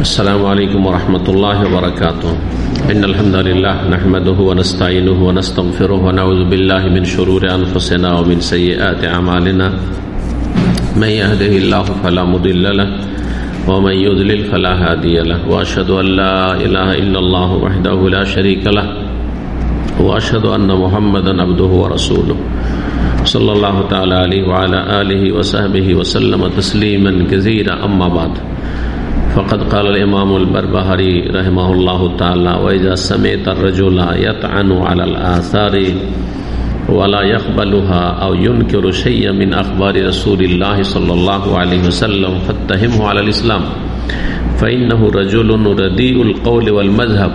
السلام علیکم ورحمۃ اللہ وبرکاتہ ان الحمد لله نحمده ونستعینه ونستغفره ونعوذ بالله من شرور انفسنا ومن سیئات اعمالنا من يهده الله فلا مضل له ومن يضلل فلا هادي له. واشهد ان لا اله الا الله وحده لا شريك له. واشهد ان محمدا عبده ورسوله. صلی اللہ تعالی علیہ وعلى آلہ وصحبہ وسلم تسلیما كثيرا. اما بعد. فقد قال الإمام البربهري رحمه الله تعالى وإذا سمعت الرجل يطعن على الآثار ولا يقبلها أو ينكر شيئا من أخبار رسول الله صلى الله عليه وسلم فاتهمه على الإسلام فإنه رجل رديء القول والمذهب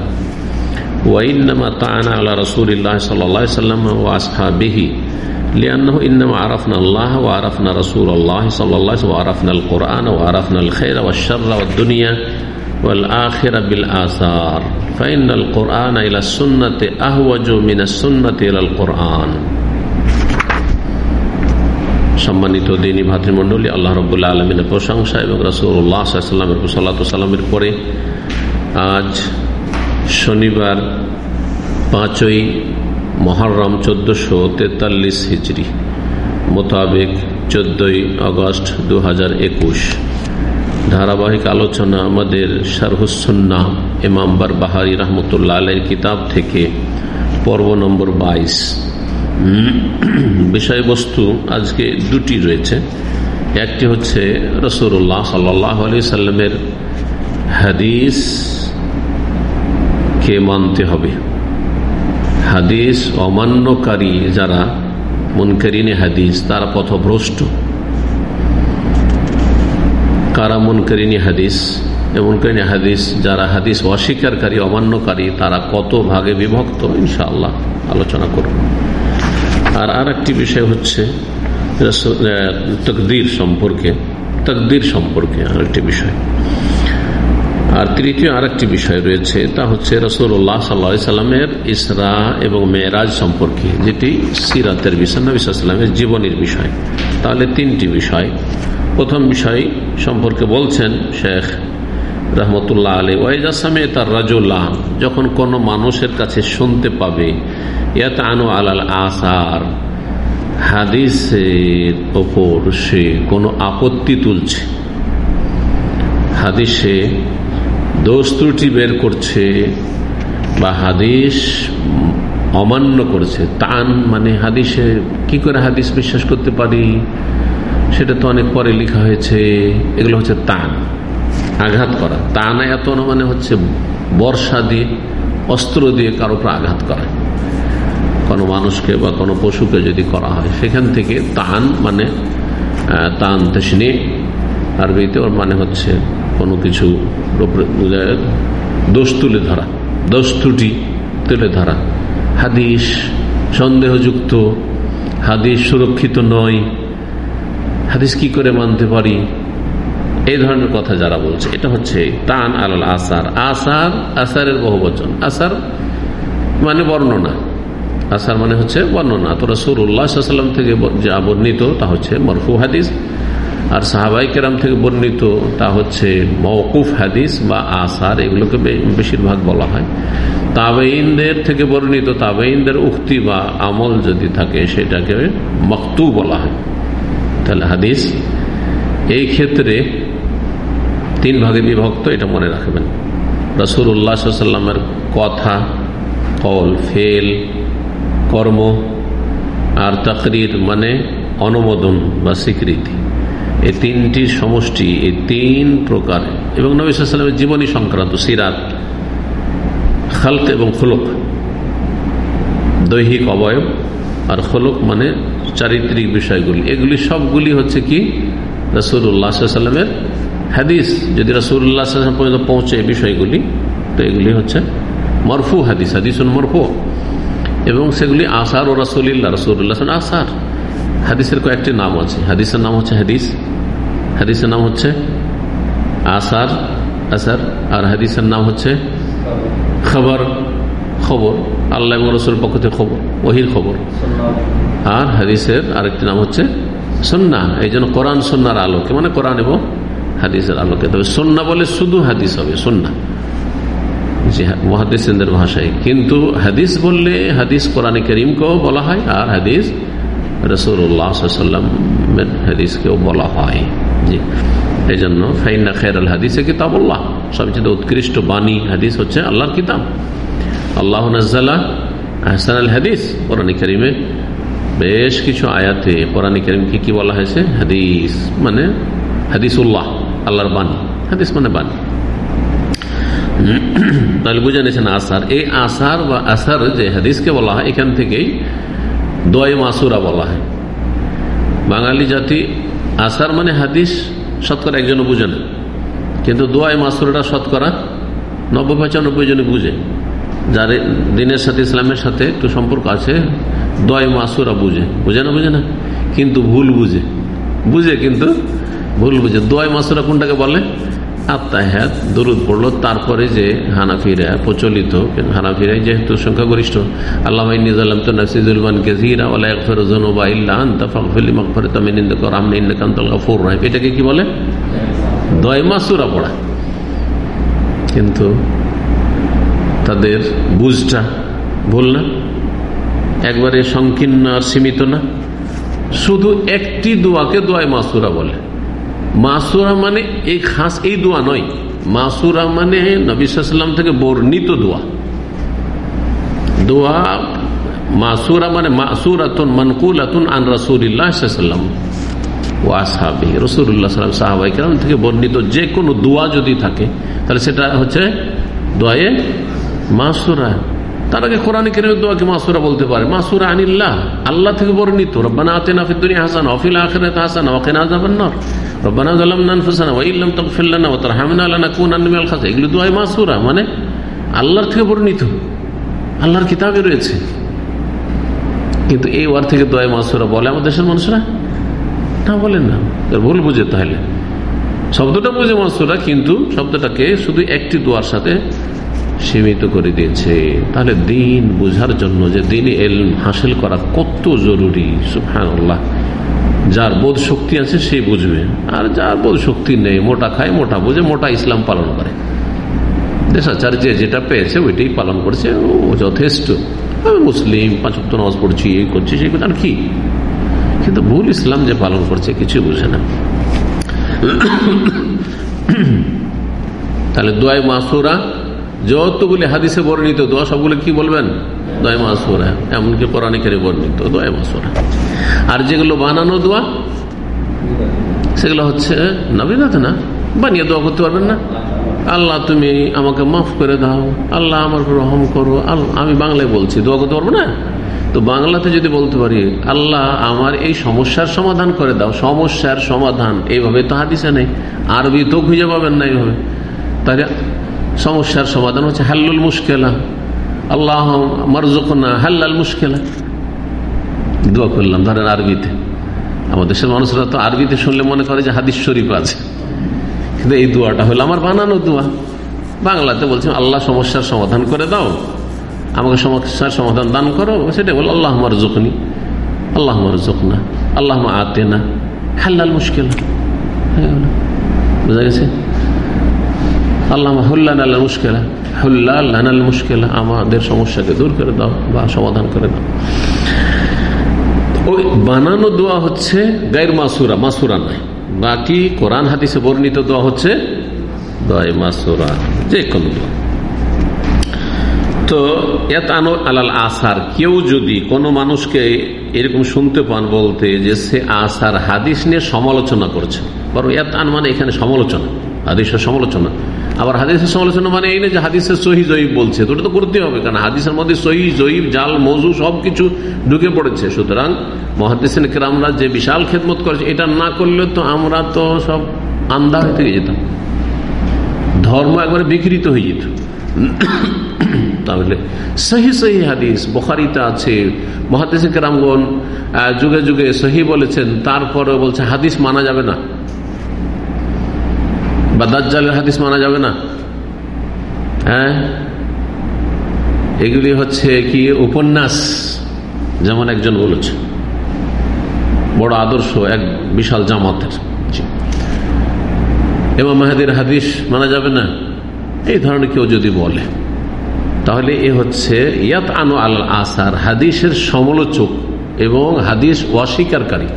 وإنما طعن على رسول الله صلى الله عليه وسلم وأصحابه لأنه إنما عرفنا الله وعرفنا رسول الله صلى الله عليه وسلم وعرفنا القرآن وعرفنا الخير والشر والدنيا والآخرة بالآثار فإن القرآن إلى السنة أهوج من السنة إلى القرآن সম্মানিত দিনী ভাতৃমণ্ডলী আল্লাহ রবুল্লা আলমিনের প্রশংসা এবং রসুল্লাহ সাল্লামের সাল্লা সাল্লামের পরে আজ শনিবার পাঁচই মহরম চোদ্দশো তেতাল্লিশ হিজড়ি মোতাবেক চোদ্দই আগস্ট দু হাজার একুশ। ধারাবাহিক আলোচনা আমাদের শারহুসন্না ইমামবার বাহারি রহমতুল্লাহ আলের কিতাব থেকে, পর্ব নম্বর বাইশ। বিষয়বস্তু আজকে দুটি রয়েছে। একটি হচ্ছে রসুল্লাহ সাল্লাহ আলি সাল্লামের হাদিস কে মানতে হবে। হাদিস অমান্যকারী যারা মনকারিনে হাদিস, তারা পথভ্রষ্ট। কারা মনকারিনী হাদিস এমনকারিনী হাদিস যারা হাদিস অস্বীকারী, অমান্যকারী, তারা কত ভাগে বিভক্ত, ইনশাআল্লাহ আলোচনা করব। আর আর একটি বিষয় হচ্ছে তকদির সম্পর্কে তকদির সম্পর্কে আরেকটি বিষয়। আর তৃতীয় আরেকটি বিষয় রয়েছে, তা হচ্ছে রসুল্লাহ সাল্লা সাল্লামের ইসরা এবং মেয়েরাজ সম্পর্কে, যেটি সিরাতের বিষয়, নবী জীবনের বিষয়। তাহলে তিনটি বিষয়। প্রথম বিষয় সম্পর্কে বলছেন শেখ রহমতুল্লাহ আলী ওয়াইজাসামে তার রাজুল্লাহ যখন কোনো মানুষের কাছে শুনতে পাবে ইয়াত আনু আলাল আসার, হাদিসের ওপর সে কোনো আপত্তি তুলছে। হাদিসে দোষ ত্রুটি বের করছে বা হাদিস অমান্য করছে। তান মানে হাদিসে কি করে হাদিস বিশ্বাস করতে পারি? সেটা তো অনেক পরে লেখা হয়েছে। এগুলো হচ্ছে তান, আঘাত করা। তান এত মানে হচ্ছে বর্ষা দিয়ে, অস্ত্র দিয়ে কারও উপর আঘাত করা। কোনো মানুষকে বা কোনো পশুকে যদি করা হয়, সেখান থেকে তান মানে তান তেসনি, আরবিতে ওর মানে হচ্ছে কোনো কিছু দোষ তুলে ধরা, দোষ ত্রুটি তুলে ধরা। হাদিস সন্দেহযুক্ত, হাদিস সুরক্ষিত নয়। হাদিস কি করে মানতে পারি? এই ধরনের কথা যারা বলছে। এটা হচ্ছে তান আল আসার। আসার, আসারের বহু বচন। আসার মানে বর্ণনা। আসার মানে হচ্ছে বর্ণনা। তো রসুল্লাহাম থেকে যা বর্ণিত, তা হচ্ছে মরফু হাদিস। আর সাহাবাই কেরাম থেকে বর্ণিত তা হচ্ছে মৌকুফ হাদিস বা আসার, এগুলোকে বেশিরভাগ বলা হয়। তাবেইনদের থেকে বর্ণিত তাবেইনদের উক্তি বা আমল যদি থাকে, সেটাকে মক্তু বলা হয়। তাহলে হাদিস এই ক্ষেত্রে তিন ভাগে বিভক্ত, এটা মনে রাখবেন। রসুল উল্লাহামের কথা কল ফেল, কর্ম আর তাকরির মানে অনুমোদন বা স্বীকৃতি। এই তিনটি সমষ্টি, এই তিন প্রকার। এবং নবীলামের জীবনী সংক্রান্ত, সিরাত, খালক এবং খোলক। দৈহিক অবয়ব আর খোলক মানে চারিত্রিক বিষয়গুলি। এগুলি সবগুলি হচ্ছে কি? রসুল্লাহামের হাদিস। যদি রসুল্লাহ পর্যন্ত পৌঁছে এই বিষয়গুলি, তো এগুলি হচ্ছে মরফু হাদিস হাদিস মরফু। এবং সেগুলি আসার ও রসুল্লাহ রসুল্লাহ আসার। হাদিসের কয়েকটি নাম আছে। হাদিসের নাম হচ্ছে হাদিস, হাদিসের নাম হচ্ছে আসার আসার, আর হাদিসের নাম হচ্ছে খবর খবর, আল্লাহ রসুল পক্ষ থেকে খবর, ওহির খবর। আর হাদিসের আরেকটি নাম হচ্ছে সন্না এই জন্য কোরআন সন্ন্যার আলোকে মানে কোরআন এবং হাদিসের আলোকে। তবে সন্না বলে শুধু হাদিস হবে সন্না ভাষায়। কিন্তু হাদিস বললে হাদিস কোরআন করিমকেও বলা হয়, আর হাদিস রসুল্লাহামের হাদিসকেও বলা হয়। জি। এই জন্য ফাইনা খের আল হাদিসে কিতাবল্লাহ। সবচেয়ে উৎকৃষ্ট বাণী, হাদিস হচ্ছে আল্লাহর কিতাব। আল্লাহ নাজ্জালা আহসান আল হাদিস, কোরআন করিমে বেশ কিছু আয়াতে কোরআন করিমকে কি বলা হয়েছে? হাদিস মানে হাদিসুল্লাহ, আল্লাহর বাণী। হাদিস মানে বাণী। তাহলে বুঝে নিয়েছেন আসার। এই আসার বা আসার যে হাদিসকে বলা হয়, এখান থেকেই দয় মাসুরা বলা হয় বাঙালি জাতি, আসার মানে হাদিস শতকরা একজনও বুঝে না। কিন্তু দোয়াই মাসুরাটা শতকরা নব্বই পঁচানব্বই জনে বুঝে। যার দিনের সাথে ইসলামের সাথে একটু সম্পর্ক আছে দয় মাসুরা বুঝে। বুঝে না বুঝে না? কিন্তু ভুল বুঝে। বুঝে কিন্তু ভুল বুঝে। দোয়াই মাসুরা কোনটাকে বলে? আত্মাহাত দরুদ পড়ল, তারপরে যে হানাফিরা প্রচলিত হানাফিরাই যেহেতু সংখ্যাগরিষ্ঠ। আল্লাহ নিজালাম তো নাসিজুলমান গেজিরা ওলা একফের জনোবা ইল্লা আন্তা ফাকফিলি মাকফরে তামিন ইন্দা কর আমনে ইন্দা কান্তল গাফুর রাহিম। এটাকে কি বলে? দয় মাসুরা পড়া। কিন্তু তাদের বুঝটা ভুল না, একবারে সংকীর্ণ আর সীমিত না। শুধু একটি দোয়াকে দোয়ায় মাসুরা বলে। মাসুরা মানে এই খাস এই দোয়া নয়। মাসুরা মানে নবিসাম থেকে বর্ণিত দোয়া। দোয়া মাসুরা মানে মাসুরাতুন মানকুলাতুন আন রাসুল্লাহাম ও আসাবি রসুল্লাহ সাল্লাম সাহাবাই কেরাম থেকে বর্ণিত যে কোনো দোয়া যদি থাকে, তাহলে সেটা হচ্ছে দোয়ে মাসুরা। আগে কোরআন কেরিমের দোয়াকে মাসুরা বলতে পারে? মাসুরা আনিল্লাহ। আল্লাহ থেকে বর্ণিত, রব্বানা আতেনা ফিদ্দুনিয়া হাসান অফিল আখিরাত হাসান ওয়াকিনা আযাবান্নার রব্বানা যালামনা আনফুসানা ওয়া ইল্লাম তাগফির লানা ওয়া তারহামনা লানাকুনান্না মিনাল খাসিরিন। এগুলো দোয়া মাসুরা মানে আল্লাহর থেকে বর্ণিত। আল্লাহর কিতাবে রয়েছে। কিন্তু এই ওয়ার থেকে দোয়া মাসুরা বলে আমাদের দেশের মানুষরা? না বলেন না। ভুল বুঝে তাহলে। শব্দটা বুঝে মাসুরা, কিন্তু শব্দটাকে শুধু একটি দোয়ার সাথে সীমিত করে দিয়েছে। তাহলে দিন বুঝার জন্য যে দিন এল হাসিল করা কত জরুরি সুফানুল্লাহ যার বোধ শক্তি আছে সে বুঝবে। আর যার বোধ শক্তি নেই, মোটা খায়, মোটা বুঝে, মোটা ইসলাম পালন করে। দেশাচার যে যেটা পেয়েছে ওইটাই পালন করছে, ও যথেষ্ট। আমি মুসলিম, পাঁচ নামাজ পড়ছি, এই করছি, সেই আর কি? কিন্তু ভুল ইসলাম যে পালন করছে কিছু বুঝে না। তাহলে দোয়াই মাসুরা যতগুলি হাদিসে বর্ণিত, দোয়া সবগুলো কি বলবেন? দয় মাসুরা এমনকি পরাণিকের বর্ণিত দয় মাসুরা আর যেগুলো বানানো দোয়া, সেগুলো হচ্ছে নবীনাথ না? বানিয়ে দোয়া করতে পারবেন না? আল্লাহ তুমি আমাকে মাফ করে দাও, আল্লাহ আমার রহম করো আমি বাংলায় বলছি, দোয়া করতে পারব না? তো বাংলাতে যদি বলতে পারি, আল্লাহ আমার এই সমস্যার সমাধান করে দাও, সমস্যার সমাধান, এইভাবে তো হাদিসে নেই, আরবি তো খুঁজে পাবেন না এইভাবে। তাহলে সমস্যার সমাধান হচ্ছে, হাল্লুল মুশকেলা। আল্লাহ মারজুকনা হাল্লাল মুশকেলা। দোয়া করলাম, ধরেন আরবিতে। আমাদের দেশের মানুষরা তো আরবিতে শুনলে মনে করে যে হাদিস শরীফ আছে। কিন্তু এই দোয়াটা হলো আমার বানানো দোয়া। বাংলাতে বলছি, আল্লাহ সমস্যার সমাধান করে দাও। আমাকে সমস্যার সমাধান দান করো। সেটা বল, আল্লাহ আমার জখনি আল্লাহ আমার জখনা আল্লাহ আতে না হাল্লাল মুশকিল। বুঝা গেছে? আমাদের সমস্যাকে দূর করে দাও বা সমাধান করে দাও। ওই বানানো দোয়া হচ্ছে গায়ের মাসুরা মাসুরা নয়। বাকি কোরআন হাদিসে বর্ণিত দোয়া হচ্ছে যে কোনো দোয়া। তো এত আনো আলাল আসার, কেউ যদি কোনো মানুষকে এরকম শুনতে পান বলতে যে সে আসার হাদিস নিয়ে সমালোচনা করছে, বরং এত আন মানে এখানে সমালোচনা। হাদিসের সমালোচনা। আবার হাদিসের সমালোচনা মানে এই না যে হাদিসের সহি জয়ীব বলছে, তো ওটা তো করতে হবে, কারণ হাদিসের মধ্যে সহি, জয়ীব, জাল, মজু সবকিছু ঢুকে পড়েছে। সুতরাং মহাদিসেন কেরামরা যে বিশাল খেদমত করেছে, এটা না করলে তো আমরা তো সব আন্দা হয়ে থেকে যেতাম। ধর্ম একবারে বিকৃত হয়ে যেত। তাহলে সহি সহি হাদিস বখারিতে আছে। মহাদিসেন কেরামগণ যুগে যুগে সহি বলেছেন তারপরে বলছে হাদিস মানা যাবে না। বা দাজ্জালের হাদিস মানা যাবে না? হ্যাঁ? এগুলি হচ্ছে কি উপন্যাস, যেমন একজন বলেছে। বড় আদর্শ, এক বিশাল জামাতের। এমাম মাহাদির হাদিস মানা যাবে না? এই ধরনের কেউ যদি বলে। তাহলে এ হচ্ছে ইয়াত আনো আল আসার, হাদিসের সমালোচক এবং হাদিস অস্বীকারী।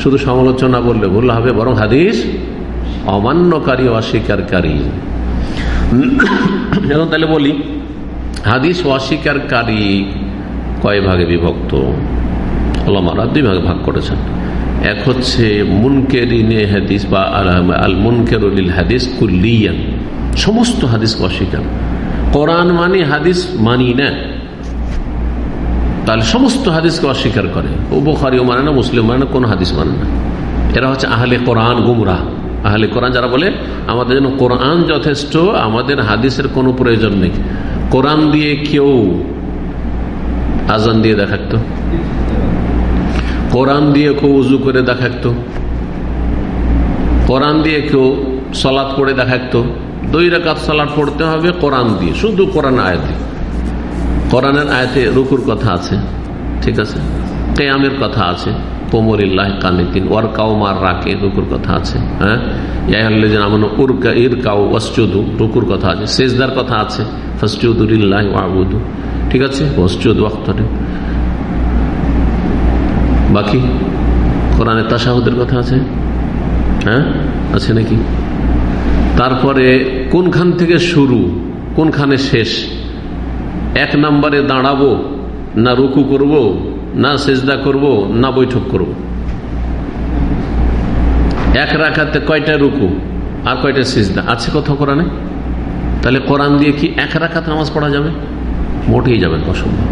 শুধু সমালোচনা বললে ভুল হবে, বরং হাদিস অমান্যকারী, অস্বীকারী। এখন তাহলে বলি, হাদিস অস্বীকারী কয় ভাগে বিভক্ত? ওলামারা দুই ভাগে ভাগ করেছেন। এক হচ্ছে মুনকেরিনে হাদিস বা হাদিস সমস্ত হাদিস অস্বীকার। কোরআন মানি, হাদিস মানি না। তাহলে সমস্ত হাদিসকে অস্বীকার করে। ও বোখারিও মানে না মুসলিম মানে না, কোনো হাদিস মানে না। এরা হচ্ছে আহলে কোরআন গুমরা আহলে কোরআন যারা বলে, আমাদের জন্য কোরআন যথেষ্ট, আমাদের হাদিসের কোনো প্রয়োজন নেই। কোরআন দিয়ে কেউ আজান দিয়ে দেখাতো কোরআন দিয়ে কেউ উজু করে দেখাতো কোরআন দিয়ে কেউ সলাদ পড়ে দেখাতো দুই রেখাত সলাদ পড়তে হবে কোরআন দিয়ে, শুধু কোরআন আয়াতে কোরআনের আয়তে রুকুর কথা আছে, ঠিক আছে? কেয়ামের কথা আছে। পোমরিল্লাহ কানিতিন ওয়ার কাউ মার রাকে, রুকুর কথা আছে হ্যাঁ? ইর কাউ রুকুর কথা আছে কথা আছে ঠিক আছে? বাকি? কোরআনে তাসাহুদের কথা আছে হ্যাঁ? আছে নাকি? তারপরে কোনখান থেকে শুরু, কোনখানে শেষ? এক নম্বরে দাঁড়াবো না রুকু করব? না সেজদা করব, না বৈঠক করব। এক রাখাতে কয়টা রুকু আর কয়টা সেজদা? আছে কথা কোরআনে? তাহলে কোরআন দিয়ে কি এক রাখাত নামাজ পড়া যাবে? মোটেই যাবে অসম্ভব।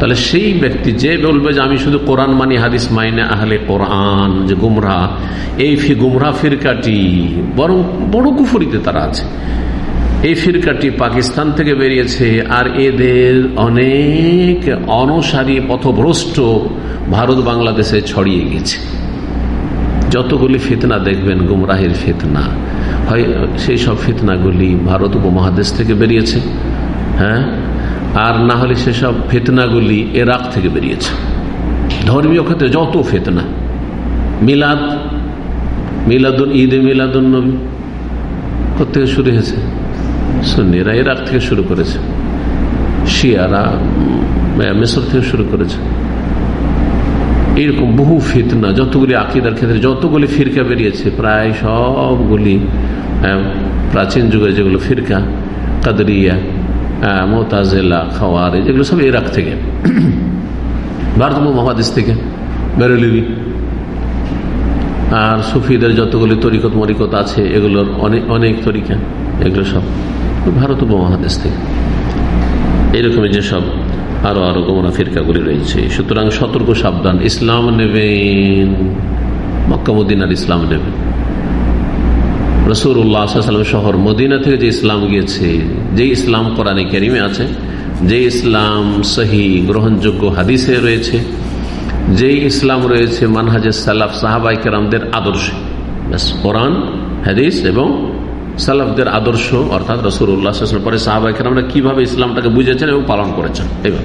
তাহলে সেই ব্যক্তি যে বলবে যে আমি শুধু কোরআন মানি, হাদিস মাইনে আহলে কোরআন, যে গুমরা, এই ফি গুমরা ফিরকাটি, বরং বড় কুফুরিতে তারা আছে। এই ফিরকাটি পাকিস্তান থেকে বেরিয়েছে আর এদের অনেক অনসারী পথভ্রষ্ট ভারত বাংলাদেশে ছড়িয়ে গেছে। যতগুলি ফিতনা দেখবেন, গুমরাহের ফিতনা, হয় সেই সব ফিতনাগুলি ভারত উপমহাদেশ থেকে বেরিয়েছে হ্যাঁ? আর না হলে সেসব ফেতনাগুলি এরাক থেকে বেরিয়েছে। ধর্মীয় ক্ষেত্রে যত ফেতনা, মিলাদ, মিলাদুন ঈদে, মিলাদুন নবী কোথেকে শুরু হয়েছে? সুন্নিরা ইরাক থেকে শুরু করেছে। শিয়ারা মেসর থেকে শুরু করেছে। এরকম বহু ফিতনা, যতগুলি আকিদার ক্ষেত্রে, যতগুলি ফিরকা বেরিয়েছে, প্রায় সবগুলি প্রাচীন যুগে যেগুলো ফিরকা, কাদরিয়া মোতাজেলা খাওয়ার এগুলো সব ইরাক থেকে। ভারত মহাদেশ থেকে, বেরোলিবি। আর সুফিদের যতগুলি তরিকত মরিকত আছে, এগুলোর অনেক অনেক তরিকা, এগুলো সব। ভারত উপমহাদেশ থেকে। এইরকমের যেসব আরও আরও গোমরা ফিরকাগুলি রয়েছে। সুতরাং সতর্ক, সাবধান। ইসলাম নেবেন। মক্কামুদ্দিন ইসলাম নেবেন। রসুরাম শহর মদিনা থেকে যে ইসলাম গিয়েছে, যে ইসলাম কোরআনে কেরিমে আছে, যে ইসলাম সহি গ্রহণযোগ্য হাদিসে রয়েছে, যে ইসলাম রয়েছে মানহাজে সালাফ সাহাবাই কেরামদের আদর্শ। কোরআন, হাদিস এবং সালাফদের আদর্শ, অর্থাৎ রসুল্লাহ পরে সাহাবাই কেরামরা কীভাবে ইসলামটাকে বুঝেছেন এবং পালন করেছেন। এবার,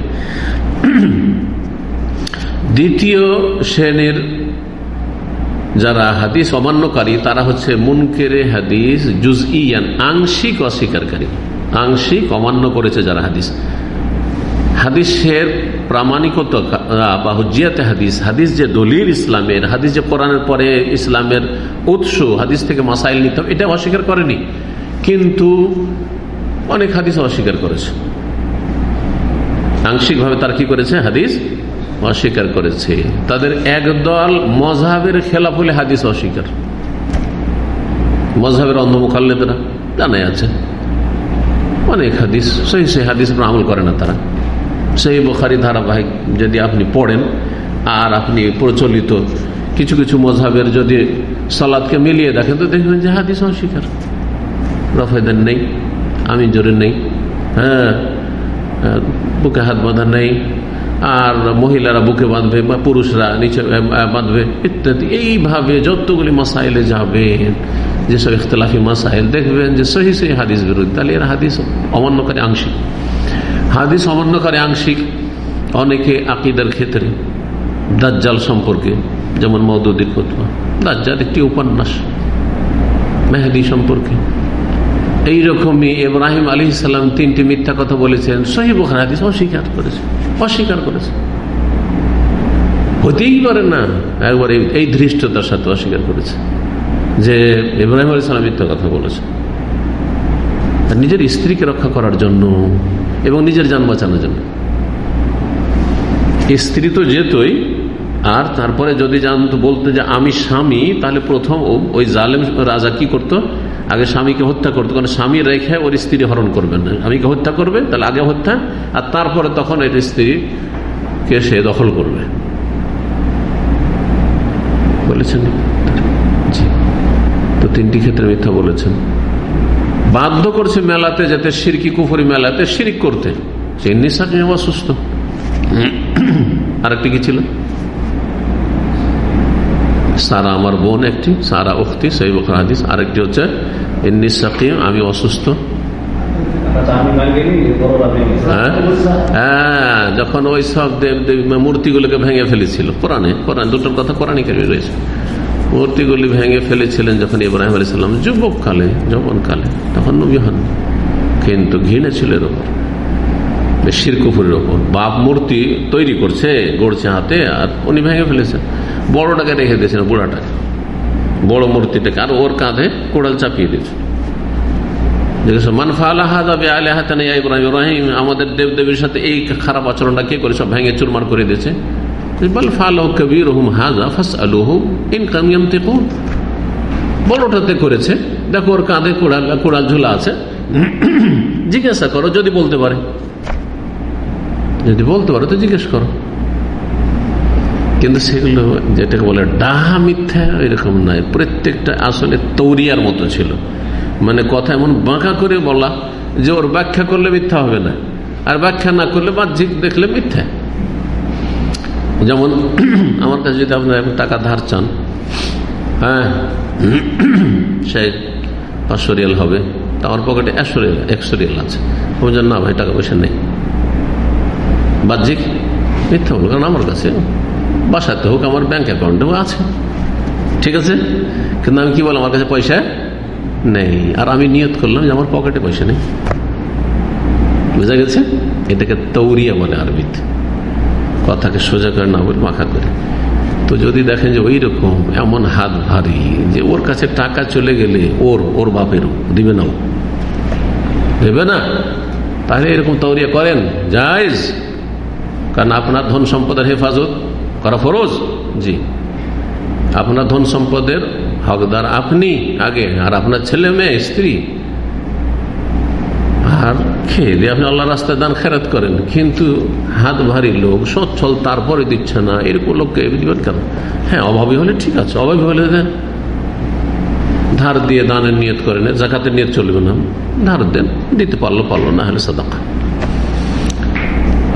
দ্বিতীয় শ্রেণির যারা হাদিস অমান্যকারী, তারা হচ্ছে মুনকেরে হাদিস জুজ ইয়ান আংশিক অস্বীকারী। আংশিক অমান্য করেছে যারা হাদিস। হাদিসের প্রামাণিকতা বা হুজিয়াতে হাদিস হাদিস যে দলিল ইসলামের, হাদিস যে কোরআনের পরে ইসলামের উৎস, হাদিস থেকে মাসাইল নিতাম এটা অস্বীকার করেনি। কিন্তু অনেক হাদিস অস্বীকার করেছে। আংশিকভাবে তারা কি করেছে? হাদিস অস্বীকার করেছে। তাদের একদল মজাহের খেলাফ হলে হাদিস অস্বীকার। মজাহের অন্ধ অন্ধমুখাল্লেদরা জানাই আছে। অনেক হাদিস, সেই সেই হাদিস আমল করে না তারা। সেই বোখারি ধারাবাহিক যদি আপনি পড়েন, আর আপনি প্রচলিত কিছু কিছু মজাবের যদি সালাদকে মিলিয়ে দেখেন তো দেখবেন যে হাদিস অস্বীকার। রফেদান নেই আমি জোরে নেই হ্যাঁ বুকে হাত বাঁধা নেই, আর মহিলারা বুকে বাঁধবে, বা পুরুষরা নিচে বাঁধবে, ইত্যাদি। এইভাবে যতগুলি মাসাইলে যাবেন, যেসব ইখতলাফি মাসাইল, দেখবেন যে সহি সহি হাদিস বিরোধী। তাহলে এর হাদিস অমান্যকারী আংশিক। হাদিস অমান্যকারী আংশিক অনেকে আকিদার ক্ষেত্রে দাজ্জাল সম্পর্কে, যেমন মৌদুদির ফতুয়া। দাজ্জাল একটি উপন্যাস, মেহেদি সম্পর্কে। এইরকমই ইব্রাহিম আলী ইসলাম তিনটি মিথ্যা কথা বলেছেন সহি হাদিস অস্বীকার করেছে অস্বীকার করেছে। হতেই পারে না, একবার এই ধৃষ্টতার সাথে অস্বীকার করেছে যে ইব্রাহিম আলী ইসলাম মিথ্যা কথা বলেছে। নিজের স্ত্রীকে রক্ষা করার জন্য এবং নিজের যান বাঁচানোর জন্য। স্ত্রী তো যেতই আর তারপরে যদি জানতো, বলতো যে আমি স্বামী, তাহলে প্রথম ওই জালেম রাজা কি করতো? আগে স্বামীকে হত্যা করতো, কারণ স্বামী রেখে ওর স্ত্রী হরণ করবেন না। স্বামীকে হত্যা করবে? তাহলে আগে হত্যা, আর তারপরে তখন এর স্ত্রীকে সে দখল করবে। বলেছেন? তো তিনটি ক্ষেত্রে মিথ্যা বলেছেন। বাধ্য করছে মেলাতে যাতে, সিরকি কুফরি মেলাতে শিরিক করতে। সেই নিঃশ্বাস অসুস্থ। আরেকটি কি ছিল? সারা আমার বোন একটি, সারা উক্তি, সেই বকর হাদিস। আরেকটি হচ্ছে সাকিম আমি অসুস্থ। হ্যাঁ? হ্যাঁ যখন ওই সব দেব মূর্তিগুলোকে ভেঙে ফেলেছিল। কোরআনে, কোরআন, দুটোর কথা কোরআনই কেমন রয়েছে। মূর্তিগুলি ভেঙে ফেলেছিলেন যখন ইব্রাহিম আলী সাল্লাম যুবক কালে যৌবন কালে তখন নবী হন। কিন্তু ঘৃণে ছিল এর শির কুফুরের ওপর। বাপ মূর্তি তৈরি করছে, গড়ছে হাতে, আর উনি ভেঙে ফেলেছেন বড়টাকে রেখে দিয়েছেন বুড়াটাকে। বড় মূর্তিটাকে, আর ওর কাঁধে কোড়াল চাপিয়ে দিয়েছে। আমাদের দেব দেবীর সাথে এই খারাপ আচরণটা কে করে সব ভেঙে করে দিয়েছে। বড়টাতে করেছে, দেখো ওর কাঁধে কোড়াল আছে। জিজ্ঞাসা করো, যদি বলতে পারে। যদি বলতে পারো তো জিজ্ঞেস করো। কিন্তু সেগুলো যেটাকে বলে ডাহা মিথ্যা এরকম নয়। প্রত্যেকটা আসলে তৌরিয়ার মতো ছিল। মানে কথা এমন বাঁকা করে বলা যে ওর ব্যাখ্যা করলে মিথ্যা হবে না। আর ব্যাখ্যা না করলে বাহ্যিক দেখলে মিথ্যা। যেমন আমার কাছে যদি আপনার এখন টাকা ধার চান হ্যাঁ সে পাঁচশো রিয়াল হবে, তা আমার পকেটে একশো রিয়াল একশো রিয়াল আছে। বলছেন না ভাই, টাকা পয়সা নেই। বাহ্যিক মিথ্যা বলব কারণ আমার কাছে বাসাতে হোক, আমার ব্যাংক অ্যাকাউন্টেও আছে। ঠিক আছে? কিন্তু আমি কি বললাম, আমার কাছে পয়সা নেই। আর আমি নিয়ত করলাম যে আমার পকেটে পয়সা নেই। বুঝা গেছে? এটাকে তৌরিয়া বলে আরবিতে। কথাকে সোজা করে না বলে মাখা করে। তো যদি দেখেন যে ওই রকম এমন হাত ভারী যে ওর কাছে টাকা চলে গেলে ওর ওর বাপেরও, দিবে না দেবে না? তাহলে এরকম তৌরিয়া করেন। জায়জ। কারণ আপনার ধন সম্পদের হেফাজত করা ফরজ। জি। আপনার ধন সম্পদের হকদার আপনি আগে, আর আপনার ছেলে মেয়ে, স্ত্রী। আর খেয়ে দিয়ে আপনি আল্লাহ রাস্তায় দান খেরাত করেন, কিন্তু হাত ভারী লোক, সচ্ছল তারপরে দিচ্ছে না, এরকম লোককে দিবেন কেন? হ্যাঁ অভাবী হলে ঠিক আছে, অভাবী হলে দেন। ধার দিয়ে দানের নিয়ত করেন, জাকাতের নিয়ত চলবে না। ধার দেন, দিতে পারল পারল, না হলে সাদাকা।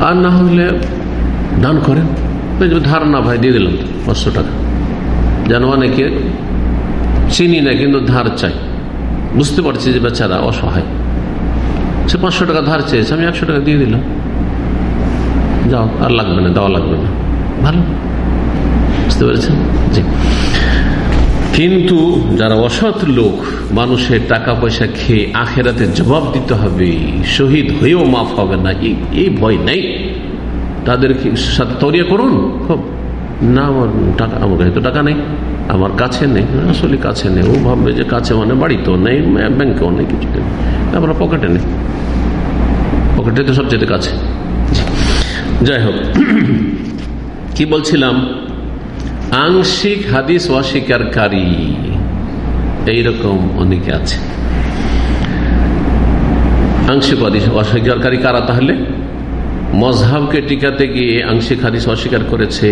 আর না হলে দান করেন। ধার না ভাই, দিয়ে দিলাম পাঁচশো টাকা। যেন অনেকে চিনি না কিন্তু ধার চাই বুঝতে পারছি যে বেচারা অসহায়। সে পাঁচশো টাকা ধার চেয়েছে, আমি একশো টাকা দিয়ে দিলাম। যাও, আর লাগবে না, দেওয়া লাগবে না। ভালো? বুঝতে পেরেছেন? জি। কিন্তু যারা অসৎ লোক, মানুষের টাকা পয়সা খেয়ে আখেরাতে জবাব দিতে হবে, শহীদ হয়েও মাফ হবে না এই ভয় নেই। তাদের সাথে তরিয়া করুন, খুব। না, আমার টাকা, আমার কাছে তো টাকা নেই, আমার কাছে নেই, আসলে কাছে নেই। ও ভাববে যে কাছে মানে বাড়িতেও নেই, ব্যাংকেও নেই, কিছু নেই। আমরা পকেটে নেই। পকেটে তো সবচেয়ে কাছে। যাই হোক, কি বলছিলাম? আংশিক হাদিস অস্বীকারী। এইরকম অনেকে আছে। আংশিক হাদিস অস্বীকারী কারা তাহলে? মজহাবকে টিকাতে গিয়ে আংশিক হাদিস অস্বীকার করেছে,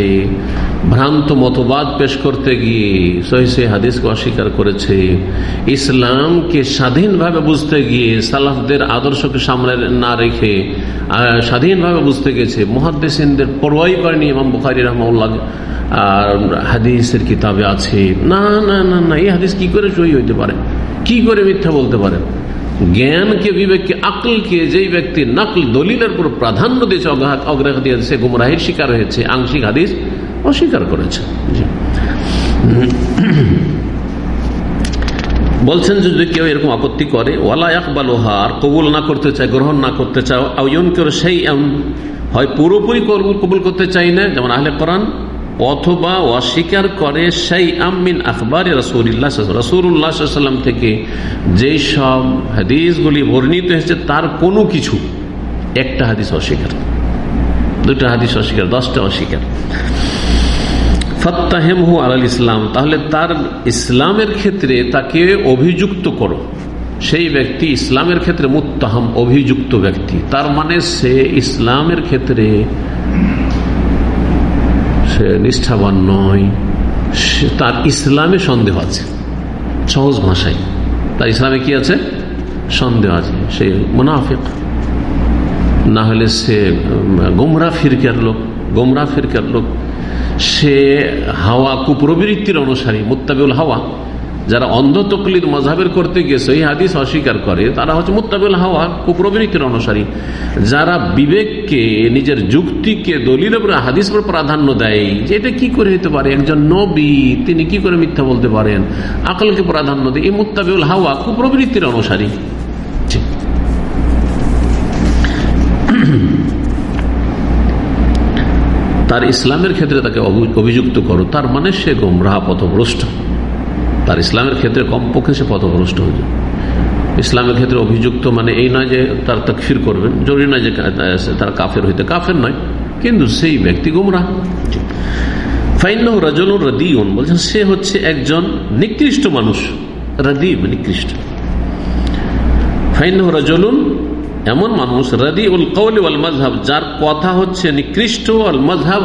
ভ্রান্ত মতবাদ পেশ করতে গিয়ে সহি সহি হাদিসকে অস্বীকার করেছে, ইসলামকে স্বাধীনভাবে বুঝতে গিয়ে সালাফদের আদর্শকে সামনে না রেখে স্বাধীনভাবে বুঝতে গেছে, মহাদ্দেসিনদের পরোয়াই করেনি ইমাম বুখারি রহমাউল্লাহ আর হাদিসের কিতাবে আছে। না না না না, এই হাদিস কি করে সহি হইতে পারে? কি করে মিথ্যা বলতে পারে? জ্ঞানকে বিবেককে আকলকে যেই ব্যক্তি নকল দলিলের উপর প্রাধান্য দিয়েছে, অগ্রাহ দিয়েছে, সে গুমরাহির শিকার হয়েছে, আংশিক হাদিস অস্বীকার করেছে। বলছেন যদি কেউ এরকম আপত্তি করে, ওয়ালা আকবাল আর কবুল না করতে চায়, গ্রহণ না করতে চাও আউন কেউ সেই হয় পুরোপুরি কবুল করতে চাই না, যেমন আহলে কোরআন অথবা অস্বীকার করে সেই আমিন আখবর রসুল্লাহ রসুল্লাহাম থেকে যেই সব হাদিসগুলি বর্ণিত হয়েছে, তার কোনো কিছু, একটা হাদিস অস্বীকার দুটা হাদিস অস্বীকার, দশটা অস্বীকার। ফত্তাহেমহু আল ইসলাম, তাহলে তার ইসলামের ক্ষেত্রে তাকে অভিযুক্ত করো। সেই ব্যক্তি ইসলামের ক্ষেত্রে মুত্তাহাম, অভিযুক্ত ব্যক্তি। তার মানে সে ইসলামের ক্ষেত্রে নিষ্ঠাবান নয় তার ইসলামে সন্দেহ আছে। সহজ ভাষায়। তার ইসলামে কি আছে? সন্দেহ আছে। সে মুনাফিক। না হলে সে গোমরা ফিরকের লোক, গোমরা ফিরকের লোক। সে হাওয়া কুপ্রবৃত্তির অনুসারী, মুত্তাবিউল হাওয়া। যারা অন্ধ তকলিদ মজাবের করতে গিয়ে সেই হাদিস অস্বীকার করে, তারা হচ্ছে মুত্তাবিল হাওয়া কুপ্রবৃত্তির অনুসারী। যারা বিবেককে, নিজের যুক্তিকে দলিল উপরে হাদিস উপর প্রাধান্য দেয়, যে এটা কি করে হতে পারে? একজন নবী, তিনি কি করে মিথ্যা বলতে পারেন? আকলকে প্রাধান্য দেয়। এই মুত্তাবিউল হাওয়া কুপ্রবৃত্তির অনুসারী। তার ইসলামের ক্ষেত্রে তাকে অভিযুক্ত করো। তার মানে সে গোমরাহ পথভ্রষ্ট। তার ইসলামের ক্ষেত্রে কমপক্ষে সে পথভ্রষ্ট হয়ে যায় ইসলামের ক্ষেত্রে অভিযুক্ত মানে এই নয় যে তার তকফির করবেন জরুরি নয় যে তার কাফের হইতে কাফের নয়, কিন্তু সেই ব্যক্তি গুমরাহ। ফাইন রাজল রদিউন, বলছেন, সে হচ্ছে একজন নিকৃষ্ট মানুষ রদিব নিকৃষ্ট। ফাইন রাজলুন, এমন মানুষ রদি উল কৌল ওয়াল মজহাব যার কথা হচ্ছে নিকৃষ্ট আল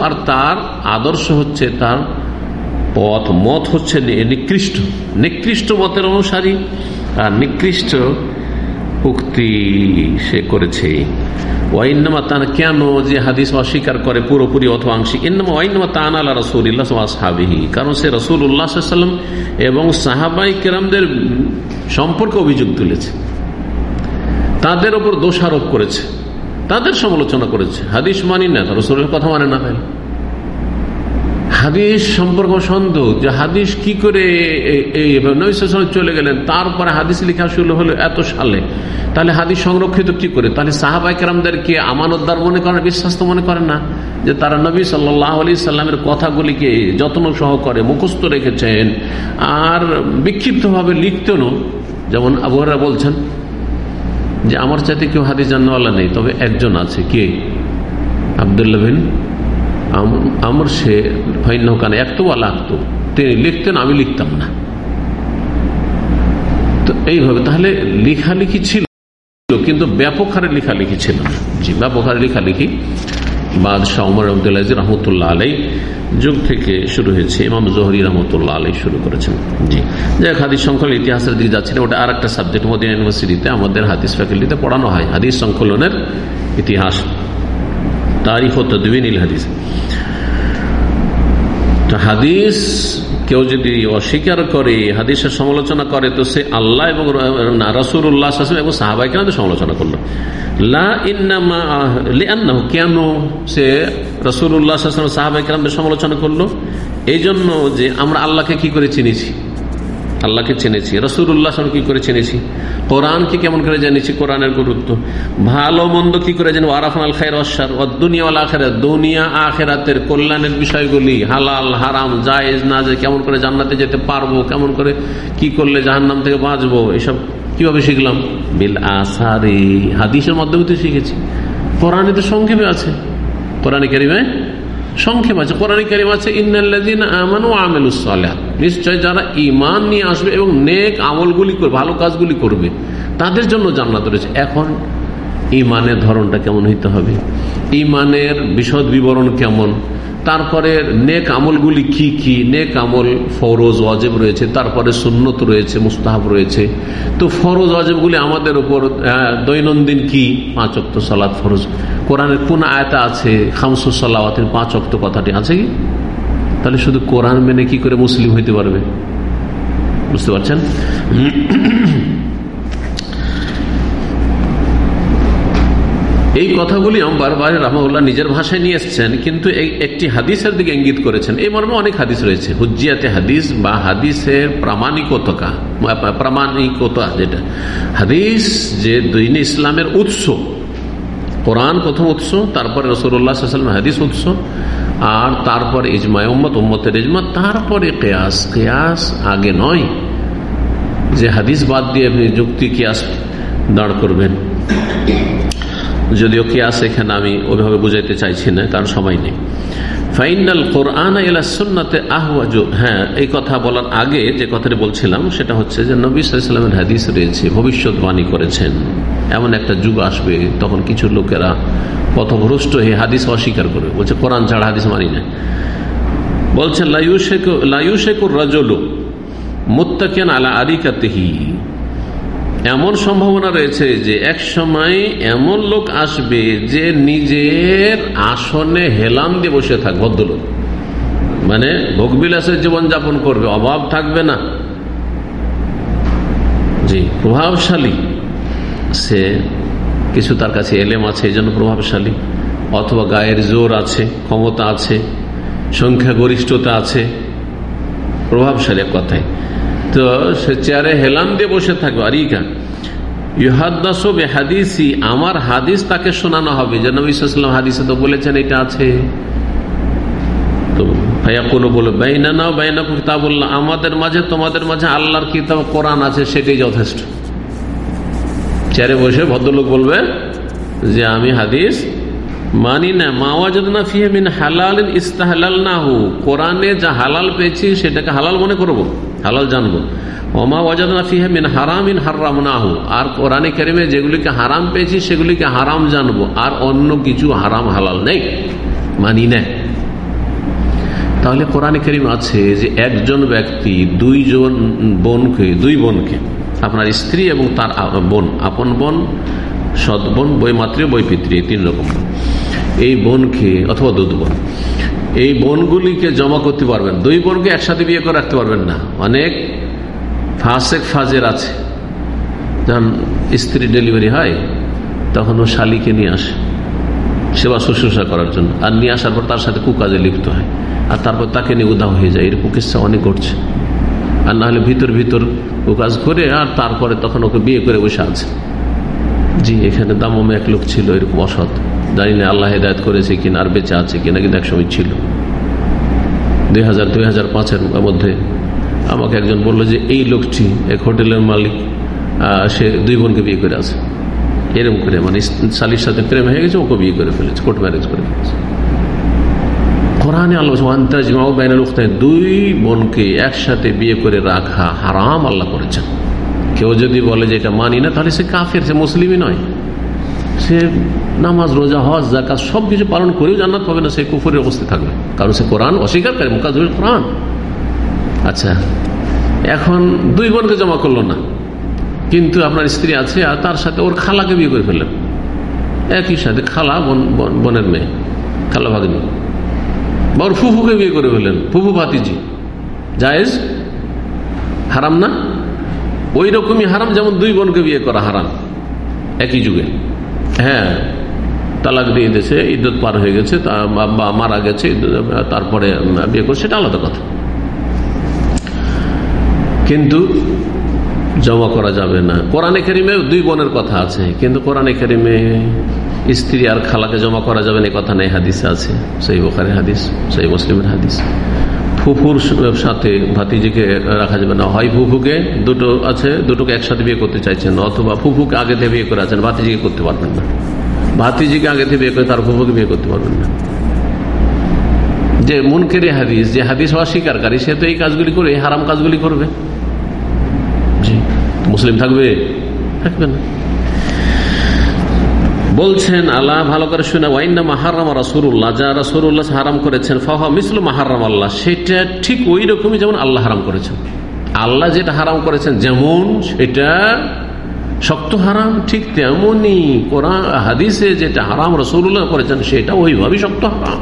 আর তার আদর্শ হচ্ছে তার পথ, মত হচ্ছে নিকৃষ্ট। নিকৃষ্ট মতের অনুসারী, আর নিকৃষ্ট উক্তি সে করেছে। কেন যে হাদিস অস্বীকার করে পুরোপুরি তান কারণ সে এবং সাহাবাই কেরামদের সম্পর্কে অভিযোগ তুলেছে। তাদের ওপর দোষারোপ করেছে। তাদের সমালোচনা করেছে। হাদিস মানি না, রসুলের কথা মানে না তাই হাদিস সম্পর্ক সন্দেহ যে হাদিস কি করে চলে গেলেন, তারপরে হাদিস লেখা শুরু হলো এত সালে। তাহলে হাদিস সংরক্ষিত কি করে? তাহলে সাহাবাইকেরামদেরকে আমানতদার মনে করেন বিশ্বাস তো মনে করেন না? যে তারা নবী সাল্লাহ আলি সাল্লামের কথাগুলিকে যত্ন সহ করে মুখস্থ রেখেছেন, আর বিক্ষিপ্তভাবে লিখতেন যেমন আবহাওয়া বলছেন যে, আমার চাইতে কেউ হাদিস জানওয়ালা নেই, তবে একজন আছে, কে? আবদুল্লা বিন আমর সে ফাইনকানে একতো বা লাগতো তিনি লিখতেন, আমি লিখতাম না। তো এইভাবে, তাহলে লেখালেখি ছিল, কিন্তু ব্যাপক হারে লেখালেখি ছিল না। জি, ব্যাপক হারে লেখালেখি। বাদশাহ উমর রহমতুল্লাহ রহমতুল্লাহ আলাই যুগ থেকে শুরু হয়েছে। ইমাম জহরি রহমতুল্লাহ আলাই শুরু করেছেন। জি, যাই হাদিস সংকলন ইতিহাসের দিকে যাচ্ছিল ওটা আর একটা সাবজেক্ট মদিনা ইউনিভার্সিটিতে আমাদের হাদিস ফ্যাকাল্টিতে পড়ানো হয়। হাদিস সংকলনের ইতিহাস। তারিফ ও তদবিন হাদিস। হাদিস কেউ যদি অস্বীকার করে, হাদিসের সমালোচনা করে, তো সে আল্লাহ এবং রসুল্লাহ এবং সাহাবাই কেন সমালোচনা করল। কেন সে রসুল্লাহ সাহাবাই কেরামদের সমালোচনা করল? এই জন্য যে আমরা আল্লাহকে কি করে চিনেছি? আল্লাহকে চিনেছি রসুল্লাহ কি করে চিনেছি? কোরআনকে কেমন করে জেনেছি কোরআনের গুরুত্ব। ভালো মন্দ কি করে জানি আরাফান আল খাই রসার দুনিয়া আখেরাত। দুনিয়া আখেরাতের কল্যাণের বিষয়গুলি, হালাল, হারাম, জায়েজ না যে কেমন করে জান্নাতে যেতে পারব? কেমন করে কি করলে জাহান্নাম থেকে বাঁচবো? এসব কীভাবে শিখলাম? বিল আসারে। হাদিসের মাধ্যমে তো শিখেছি। কোরআনে তো সংক্ষেপে আছে। কোরআনে কেরিমে সংক্ষেপ আছে, কোরআন কারিম আছে নিশ্চয় যারা ইমান নিয়ে আসবে এবং নেক আমলগুলি করবে, ভালো কাজগুলি করবে, তাদের জন্য জান্নাত রয়েছে। এখন ইমানের ধরনটা কেমন হইতে হবে? ইমানের বিশদ বিবরণ কেমন? তারপরে নেক আমলগুলি কি কি? নেক আমল ফরোজ, ওয়াজেব রয়েছে। তারপরে সুন্নত রয়েছে, মুস্তাহাব রয়েছে। তো ফরোজ, ওয়াজেবগুলি আমাদের উপর দৈনন্দিন কি? পাঁচ অক্ত সালাদ ফরোজ। কোরআনের কোন আয়তা আছে? খামসু সালাওয়াতের পাঁচ অক্ত কথাটি আছে কি? তাহলে শুধু কোরআন মেনে কি করে মুসলিম হইতে পারবে? বুঝতে পারছেন? এই কথাগুলি বারবার রাহমাউল্লাহ নিজের ভাষায় নিয়ে এসছেন, কিন্তু একটি হাদিসের দিকে ইঙ্গিত করেছেন। এই মর্মে অনেক হাদিস রয়েছে। হুজিয়াতে হাদিস বা হাদিসের প্রামাণিকতা প্রামাণিকতা যেটা। হাদিস যে দৈন ইসলামের উৎস, কোরআন প্রথম উৎস, তারপরে রসুল্লাহ হাদিস উৎস, আর তারপরে ইজমায় উম্মত, উম্মতের ইজমা তারপরে কেয়াস। কেয়াস আগে নয়, যে হাদিস বাদ দিয়ে আপনি যুক্তি কেয়াস দাঁড় করবেন। যদিও কেয়াস এখানে আমি ওইভাবে বুঝাইতে চাইছি না কারণ সময় নেই। ফাইনাল কোরআন সুন্নাতে আহওয়াজ হ্যাঁ এই কথা বলার আগে যে কথাটি বলছিলাম, সেটা হচ্ছে যে নবী সাল্লামের হাদিস রয়েছে, ভবিষ্যৎবাণী করেছেন। এমন একটা যুগ আসবে, তখন কিছু লোকেরা পথভ্রষ্ট হয়ে হাদিস অস্বীকার করবে। বলছে, কোরআন ছাড়া হাদিস মানি না। বলছেন লাইউশেকুর রাজলু মুত্তাকিয়ান আলা এমন সম্ভাবনা রয়েছে যে এক সময় এমন লোক আসবে যে নিজের আসনে হেলাম দিয়ে বসে থাক, ভদ্রলোক। মানে ভোগবিলাসের জীবনযাপন করবে, অভাব থাকবে না। জি, প্রভাবশালী। সে কিছু তার কাছে এলেম আছে, এই জন্য প্রভাবশালী। অথবা গায়ের জোর আছে, ক্ষমতা আছে, সংখ্যাগরিষ্ঠতা আছে। প্রভাবশালী কথায়। তো সে চেয়ারে হেলান দিয়ে বসে থাকবে, আর ইকা ইহাদ্দাসবে হাদিসি আমার হাদিস তাকে শোনানো হবে। যে নবীলাম হাদিসে তো বলেছেন, এটা আছে। তো ভাইয়া কোনো বলে বাইনা নাও বাইনা কিতাব আমাদের মাঝে তোমাদের মাঝে আল্লাহর কিতাব, কোরআন আছে, সেটাই যথেষ্ট। চেয়ারে বসে ভদ্রলোক বলবে, যে আমি হাদিস মানি না মাওয়াজনা ফিহমিন হালাল ইস্তাহাল না হু কোরআনে যা হালাল পেয়েছি, সেটাকে হালাল মনে করব। হালাল জানব। ওমা ওয়াজাদনা হারামিন হারাম না হু আর কোরআনে কেরিমে যেগুলিকে হারাম পেয়েছি, সেগুলিকে হারাম জানব। আর অন্য কিছু হারাম হালাল নেই। মানি না। তাহলে কোরআনে করিম আছে যে একজন ব্যক্তি দুইজন বোনকে, দুই বোনকে, আপনার স্ত্রী এবং তার বোন, আপন বোন, সৎ বোন বই মাতৃ বই পিতৃ তিন রকম। এই বোনকে অথবা দুধ বোন, এই বোনগুলিকে জমা করতে পারবেন। দুই বোনকে একসাথে বিয়ে করে রাখতে পারবেন না। অনেক ফাঁসেক ফাজের আছে। যখন স্ত্রী ডেলিভারি হয়, তখন ও শালিকে নিয়ে আসে, সেবা শুশ্রূষা করার জন্য। আর নিয়ে আসার পর তার সাথে কুকাজে লিপ্ত হয়। আর তারপর তাকে নিয়ে উদাহ হয়ে যায়। এরকম কিসা অনেক ঘটছে। আর নাহলে ভিতর ভিতর কুকাজ করে আর তারপরে তখন ওকে বিয়ে করে বসে আছে। জি, এখানে দামমে এক লোক ছিল, এরকম অসৎ। জানি না আল্লাহ হেদায়ত করেছে কিনা আর বেঁচে আছে কিনা কিন্তু একসময় ছিল। দুই হাজার দুই হাজার পাঁচের মধ্যে আমাকে একজন বলল যে, এই লোকটি এক হোটেলের মালিক সে দুই বোনকে বিয়ে করে আছে। এরকম করে মানে শালির সাথে প্রেম হয়ে গেছে, ওকে বিয়ে করে ফেলেছে, কোর্ট ম্যারেজ করে ফেলেছে। দুই বোনকে একসাথে বিয়ে করে রাখা হারাম আল্লাহ করেছেন। কেউ যদি বলে যে এটা মানি না, তাহলে সে কাফের, সে মুসলিমই নয়। সে নামাজ, রোজা, হজ জাকাত সব কিছু পালন করেও জান্নাত পাবে না, সে কুফুরের অবস্থায় থাকবে। কারণ সে কোরআন অস্বীকার করে মুকাজুল কোরআন। আচ্ছা এখন দুই বোনকে জমা করল না। কিন্তু আপনার স্ত্রী আছে আর তার সাথে ওর খালাকে বিয়ে করে ফেললেন। একই সাথে খালা বোন, বোনের মেয়ে, খালা ভাগ্নি। বা ওর ফুফুকে বিয়ে করে ফেললেন, ফুফু ভাতিজি। জায়েজ? হারাম না? ওই রকমই হারাম, যেমন দুই বোনকে বিয়ে করা হারাম, একই যুগে। হ্যাঁ তালাক দিয়ে দিয়েছে, ইদ্যত পার হয়ে গেছে বা মারা গেছে তারপরে বিয়ে করছে সেটা আলাদা কথা। কিন্তু জমা করা যাবে না। কোরআনে কেরিমে দুই বোনের কথা আছে, কিন্তু কোরআনে কেরিমে স্ত্রী আর খালাকে জমা করা যাবে না কথা নেই, হাদিস আছে সেই বোখারের হাদিস সেই মুসলিমের হাদিস। ফুফুর সাথে ভাতিজিকে রাখা যাবে না। হয় ফুফুকে দুটো আছে, দুটোকে একসাথে বিয়ে করতে চাইছেন, অথবা ফুফুকে আগে থেকে বিয়ে করে আছেন, ভাতিজিকে করতে পারবেন না। ভাতিজিকে আগে থেকে বিয়ে করে তার ফুফুকে বিয়ে করতে পারবেন না। যে মুনকেরি হাদিস, যে হাদিস অস্বীকারী, সে তো এই কাজগুলি করে হারাম কাজগুলি করবে। জি, মুসলিম থাকবে? থাকবে না। বলছেন, আল্লাহ ভালো করে শুনে ওয়াইন্না মাহারাম রাসুরুল্লাহ যা রাসুরুল্লাহ হারাম করেছেন, ফাহা মিসলু মাহারাম আল্লাহ। সেটা ঠিক ওই রকমই যেমন আল্লাহ হারাম করেছেন। আল্লাহ যেটা হারাম করেছেন যেমন, সেটা শক্ত হারাম, ঠিক তেমনই কোরআন, হাদিসে যেটা হারাম রসুল্লাহ করেছেন সেটা ওইভাবেই শক্ত হারাম।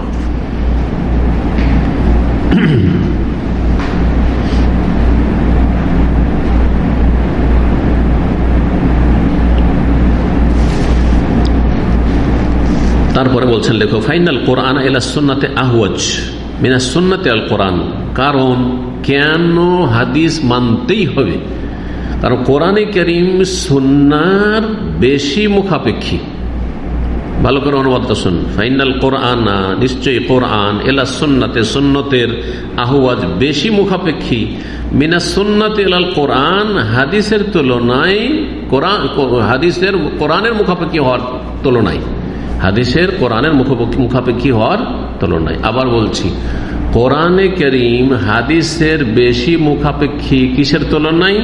বলছেন লেখো ফাইনাল কোরআন এলা আহওয়াজ মিনা সুন্নাতে আল কোরআন। কারণ কেন হাদিস মানতেই হবে? কারণ কোরআনে করিম সুন্নার বেশি মুখাপেক্ষী। ভালো করে অনুবাদটা শুন ফাইনাল কোরআন, নিশ্চয়ই কোরআন এলা সুন্নাতে, সুন্নতের আহওয়াজ বেশি মুখাপেক্ষী। মিনা সুন্নাতে এলাল কোরআন হাদিসের তুলনায় কোরআন, হাদিসের, কোরআনের মুখাপেক্ষী হওয়ার তুলনায়। হাদিসের কোরআনের মুখাপেক্ষী হওয়ার তুলনায়। আবার বলছি, কোরআনে করিম হাদিসের বেশি মুখাপেক্ষী কিসের তুলনায়?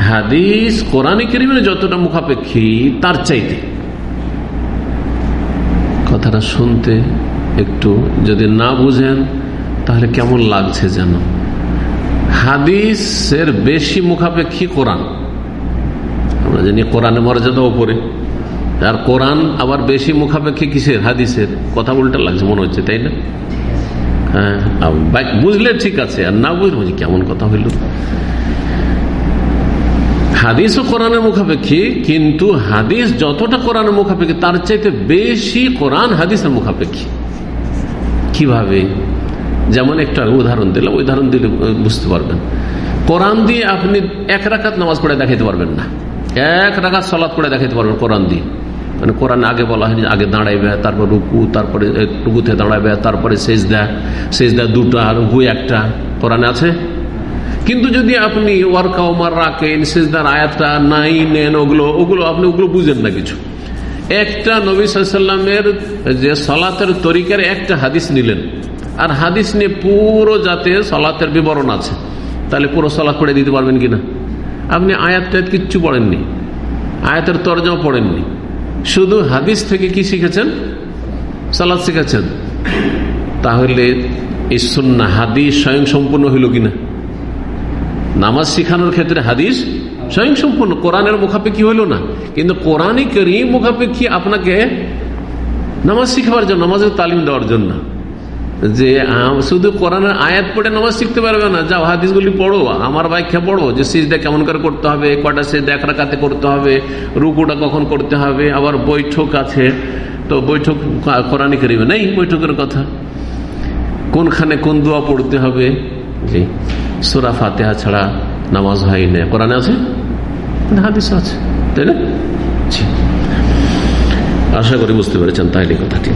হাদিস কোরআনে করিমের যতটা মুখাপেক্ষী, তার চাইতে। কথাটা শুনতে একটু যদি না বুঝেন, তাহলে কেমন লাগছে যেন? হাদিসের বেশি মুখাপেক্ষী কোরআন। আমরা জানি কোরআনের মর্যাদা ওপরে আর কোরআন আবার বেশি মুখাপেক্ষী কিসের? হাদিসের। কথা উল্টা লাগছে, মনে হচ্ছে, তাই না? হ্যাঁ বুঝলে ঠিক আছে, আর না বুঝলে কেমন কথা হইল? হাদিসও কোরআনের মুখাপেক্ষী, কিন্তু হাদিস যতটা কোরআনের মুখাপেক্ষী, তার চাইতে বেশি কোরআন হাদিসের মুখাপেক্ষী। কীভাবে? যেমন একটা উদাহরণ দিলাম উদাহরণ দিলে বুঝতে পারবেন। কোরআন দিয়ে আপনি এক রাকাত নামাজ পড়ে দেখাইতে পারবেন না। এক রাকাত সলাদ পড়ে দেখাইতে পারবেন কোরআন দিয়ে। মানে কোরআন আগে বলা হয়নি, আগে দাঁড়াইবে, তারপর রুকু, তারপরে রুকুতে দাঁড়াবে তারপরে শেষ দেয় দুটা রুকু একটা। কোরআনে আছে? কিন্তু যদি আপনি ওয়ার্কা ওমার রাখেন, সেজদার আয়াতটা নাই, নেন, ওগুলো ওগুলো আপনি ওগুলো বুঝেন না কিছু। একটা নবী সাল্লামের যে সলাতের তরিকার একটা হাদিস নিলেন। আর হাদিস নিয়ে পুরো যাতে সলাতের বিবরণ আছে। তাহলে পুরো সলাৎ পড়ে দিতে পারবেন কিনা? আপনি আয়াত টায়াত কিচ্ছু পড়েননি। আয়াতের তরজাও পড়েননি। শুধু হাদিস থেকে কি শিখেছেন? সালাদ শিখেছেন? তাহলে এই সুন্না হাদিস স্বয়ং সম্পূর্ণ হইল কিনা? নামাজ শিখানোর ক্ষেত্রে হাদিস স্বয়ং সম্পূর্ণ কোরআনের মুখাপেক্ষি হইল না। কিন্তু কোরআনই করিম মুখাপেক্ষি আপনাকে নামাজ শিখাবার জন্য, নামাজের তালিম দেওয়ার জন্য। যে শুধু কোরআনের আয়াত পড়ে নামাজ শিখতে পারবে না, যাও হাদিসগুলি পড়ো, আমার ব্যাখ্যা পড়ো, যে সিজদা কেমন করে করতে হবে কটা সিজদা এক রাখাতে করতে হবে, রুকুটা কখন করতে হবে, আবার বৈঠক আছে, তো বৈঠক কোরআনই করিবে। নেই বৈঠকের কথা। কোনখানে কোন দোয়া পড়তে হবে? জি, সুরা ফাতেহা ছাড়া নামাজ হয় না। কোরআনে আছে? হাদিস আছে। তাই না? আশা করি বুঝতে পেরেছেন তাইলে কথাটি।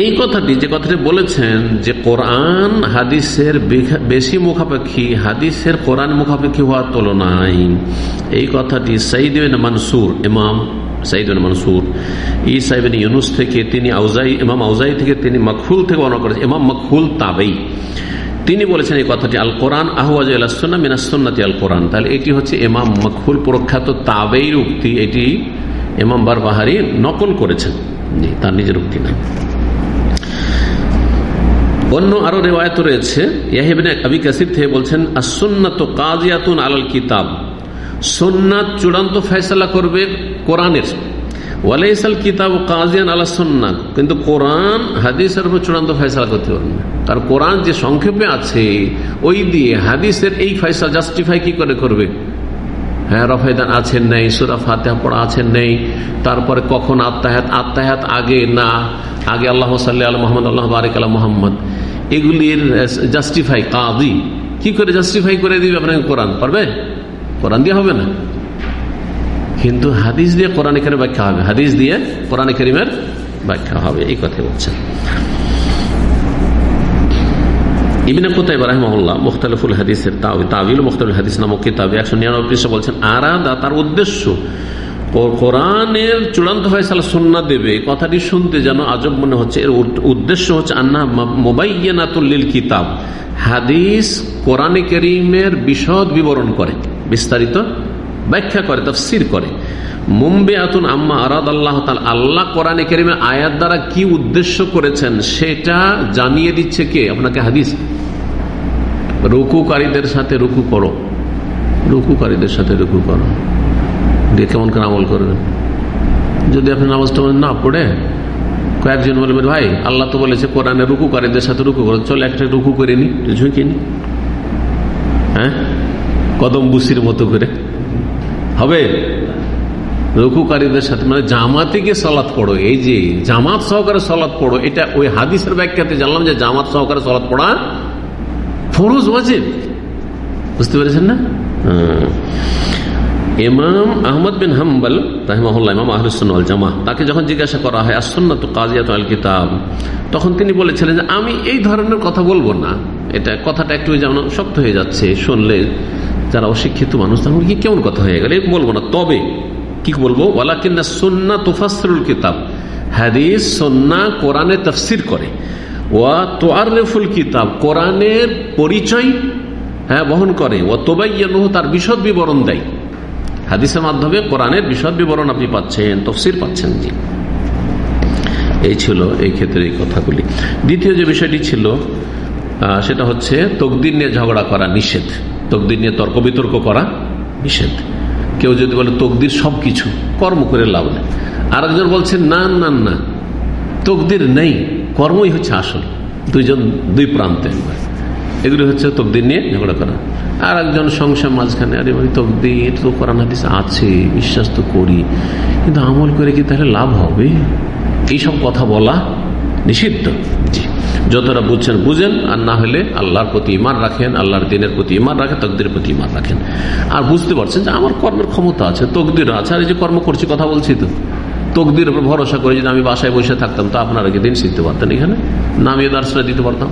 এই কথাটি যে কথাটি বলেছেন যে কোরআন হাদিসের বেশি মুখাপেক্ষী, হাদিসের কোরআন মুখাপেক্ষী হওয়ার তুলনায় এই কথাটি সাইদিন মানসুর, ইমাম ইউনুস থেকে তিনি আউজাই, ইমাম আউজাই থেকে তিনি মখুল থেকে করেছেন, ইমাম মখুল তাবেই। তিনি বলেছেন এই কথাটি, আল কোরআন আহওয়াজুল্লাহ মিনাসন্নাতি আল কোরআন। তাহলে এটি হচ্ছে এমাম মখুল প্রখ্যাত তাবেইর উক্তি, এটি এমাম বারবাহারি নকল করেছেন। তার নিজের উক্তি না অন্য আরও রেওয়ায়ত রয়েছে। আবি কাসির থেকে বলছেন আসন্নাত কাজিয়াতুন আলাল কিতাব। সোননাথ চূড়ান্ত ফেসলা করবে কোরআনের। কিতাব কাজিয়ান আলা সন্না। কিন্তু কোরআন হাদিসের চূড়ান্ত ফেসলা করতে কোরআন যে সংক্ষেপে আছে, ওই দিয়ে হাদিসের এই ফয়সলা জাস্টিফাই কি করে করবে? হ্যাঁ রফায়দান আছেন পড়া আছেন নেই, তারপরে কখন আত্মাহাত আত্মাহাত আগে না? আগে আল্লাহ সাল্লাহ মোহাম্মদ, আল্লাহ বারিক আল্লাহ মোহাম্মদ। এগুলির জাস্টিফাই কাদি কি করে জাস্টিফাই করে দিবে আপনাকে কোরআন? পারবে? কোরআন দিয়ে হবে না। কিন্তু হাদিস দিয়ে কোরআন কেরিমের ব্যাখ্যা হবে। হাদিস দিয়ে কোরআন কেরিমের ব্যাখ্যা হবে। এই কথা বলছেন। ইবিনে হাদিসের হাদিস একশো বলছেন, আরাদা তার উদ্দেশ্য কোরআনের চূড়ান্ত ফয়সালা সন্না দেবে। কথাটি শুনতে যেন আজব মনে হচ্ছে। এর উদ্দেশ্য হচ্ছে আন্না মোবাইয়ানাতুল্লিল কিতাব। হাদিস কোরআনে করিমের বিশদ বিবরণ করে, বিস্তারিত ব্যাখ্যা করে, তফসির করে। মুম্বে আতুন আম্মা আরাদ আল্লাহ আল্লাহ কোরআনে কেরিমের আয়াত দ্বারা কি উদ্দেশ্য করেছেন সেটা জানিয়ে দিচ্ছে কে? আপনাকে হাদিস? রুকুকারীদের সাথে রুকু করো। রুকুকারীদের সাথে রুকু করো। দিয়ে কেমন করে আমল করবেন? যদি আপনি নামাজ টামাজ না পড়ে, কয়েকজন বলবেন ভাই, আল্লাহ তো বলেছে কোরআনে রুকু রুকুকারীদের সাথে রুকু করো। চলো একটা রুকু করে নি ঝুঁকি নি। হ্যাঁ? কদম বুসির মতো করে। হবে? রুকুকারীদের সাথে মানে জামাতে গিয়ে সলাৎ পড়ো। এই যে জামাত সহকারে সলাৎ পড়ো, এটা ওই হাদিসের ব্যাখ্যাতে জানলাম যে জামাত সহকারে সলাৎ পড়া ফরজ, ওয়াজিব। বুঝতে পেরেছেন না? ইমাম আহমদ বিন হাম্বল রাহিমাহুল্লাহ, ইমাম আহরুসুল জামা তাকে যখন জিজ্ঞাসা করা হয় আসন্নাত কাজিয়াত আল কিতাব? তখন তিনি বলেছিলেন যে, আমি এই ধরনের কথা বলব না। এটা কথাটা একটু যেমন শক্ত হয়ে যাচ্ছে, শুনলে যারা অশিক্ষিত মানুষ তখন কি কেমন কথা হয়ে গেল? বলব না। তবে কি বলব? ওয়ালা কিনা সন্না তুফাসরুল কিতাব। হাদিস, সন্না, কোরআনে তফসির করে। ওয়া তোয়ারফুল কিতাব, কোরআনের পরিচয় হ্যাঁ বহন করে। ও তোবাইয়ানুহ, তার বিশদ বিবরণ দেয়। হাদিসের মাধ্যমে কোরআনের বিশদ বিবরণ আপনি পাচ্ছেন, তফসির পাচ্ছেন জি এই ছিল এই ক্ষেত্রে এই কথাগুলি। দ্বিতীয় যে বিষয়টি ছিল সেটা হচ্ছে তকদির নিয়ে ঝগড়া করা নিষেধ। তকদির নিয়ে তর্ক বিতর্ক করা নিষেধ। কেউ যদি বলে তকদির সব কিছু কর্ম করে লাভ নেই। আর একজন বলছে, না না না, তকদির নেই, কর্মই হচ্ছে আসল। দুইজন, দুই প্রান্তে। এগুলি হচ্ছে তকদির নিয়ে ঝগড়া করা। আর একজন সংসার মাঝখানে আরে ভাই তকদির তো কোরআন হাদিস আছে বিশ্বাস তো করি। কিন্তু আমল করে কি তাহলে লাভ হবে? এইসব কথা বলা নিষিদ্ধ। জি। যতটা বুঝছেন বুঝেন আর না হলে আল্লাহর প্রতি ইমান রাখেন আল্লাহর দিনের প্রতি ইমান রাখেন তকদির প্রতি ইমান রাখেন। আর বুঝতে পারছেন যে আমার কর্মের ক্ষমতা আছে তকদির আছে আর এই যে কর্ম করছি কথা বলছি তো। তকদির উপর ভরসা করে যদি আমি বাসায় বসে থাকতাম তো আপনারা কি দিন শিখতে পারতেন এখানে? না নামিয়ে দার্সটা দিতে পারতাম।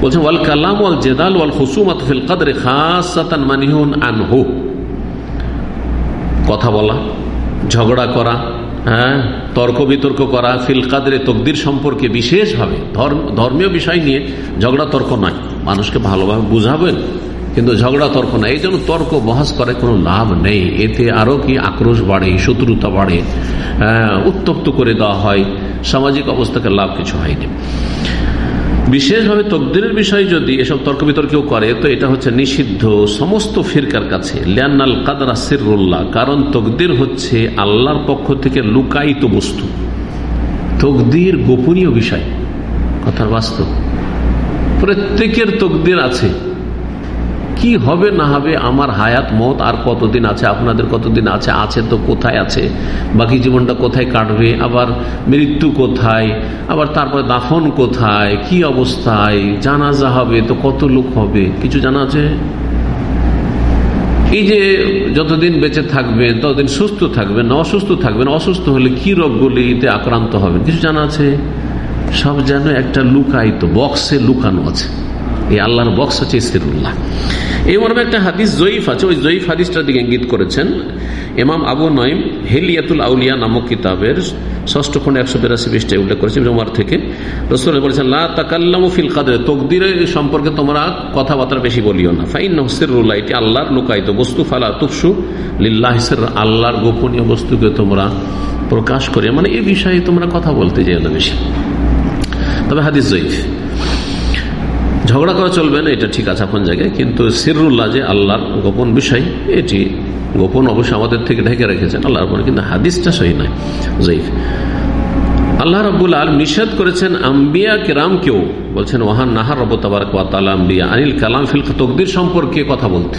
বলছেন ওয়াল কালাম ওয়াল জেদাল ওয়াল হুসুমাত ফিল কাদরে খাসাতান মানিহুন আনহু। কথা বলা, ঝগড়া করা হ্যাঁ তর্ক বিতর্ক করা, ফিল কাদরে তকদির সম্পর্কে বিশেষভাবে ধর্মীয় বিষয় নিয়ে ঝগড়া তর্ক নয়। মানুষকে ভালোভাবে বুঝাবেন, কিন্তু ঝগড়া তর্ক না এই জন্য তর্ক বহাস করে কোনো লাভ নেই। এতে আরও কি আক্রোশ বাড়ে, শত্রুতা বাড়ে উত্তপ্ত করে দেওয়া হয়, সামাজিক অবস্থাকে লাভ কিছু হয়নি। বিশেষভাবে তকদিরের বিষয় যদি এসব তর্ক বিতর্কেও করে, তো এটা হচ্ছে নিষিদ্ধ সমস্ত ফিরকার কাছে। লিয়ান্নাল কাদরা সিরুল্লাহ কারণ তকদির হচ্ছে আল্লাহর পক্ষ থেকে লুকায়িত বস্তু। তকদির গোপনীয় বিষয়, কথার বাস্তব। প্রত্যেকের তকদির আছে। কি হবে না হবে আমার হায়াত মত আর কতদিন আছে, আপনাদের কতদিন আছে আছে তো কোথায় আছে? বাকি জীবনটা কোথায় কাটবে? আবার মৃত্যু কোথায়? আবার তারপরে দাফন কোথায়? কি অবস্থায়? জানাজা হবে তো কত লোক হবে? কিছু জানা আছে? এই যে যতদিন বেঁচে থাকবেন, ততদিন সুস্থ থাকবেন, অসুস্থ থাকবেন, অসুস্থ হলে কি রোগগুলিতে আক্রান্ত হবেন? কিছু জানা আছে? সব যেন একটা লুকায়িত বক্সে লুকানো আছে। এই আল্লাহর বক্স হচ্ছে ইসিরুল্লাহ এই মর্মে একটা হাদিস জয়ীফ আছে, ওই জয়ীফ হাদিসটার দিকে ইঙ্গিত করেছেন এমাম আবু নঈম হেলিয়াতুল আউলিয়া নামক কিতাবের ষষ্ঠ খন্ড একশো বিরাশি পৃষ্ঠায় উল্লেখ করেছেন জমার থেকে। রসুল বলেছেন, লা তাকাল্লামুফিল কাদের তকদিরের সম্পর্কে তোমরা কথাবার্তা বেশি বলিও না। ফাইন নহসিরুল্লাহ এটি আল্লাহর লুকায়িত বস্তু, ফালা তুফসু লিল্লাহিসের আল্লাহর গোপনীয় বস্তুকে তোমরা প্রকাশ করে মানে এই বিষয়ে তোমরা কথা বলতে না বেশি। তবে হাদিস জয়ীফ। ঝগড়া করা চলবে না, এটা ঠিক আছে আপন জায়গায়, কিন্তু সিরুল্লাহ যে আল্লাহর গোপন বিষয়, এটি গোপন অবশ্য আমাদের থেকে ঢেকে রেখেছেন আল্লাহর পরে, কিন্তু হাদিসটা সহি নয় জয়ীফ আল্লাহ রব্বুল আল নিষেধ করেছেন আম্বিয়া কেরাম কেউ বলছেন ওহান নাহার রব তাবারকাল আম্বিয়া আনিল কালাম ফিল তকদির সম্পর্কে কথা বলতে।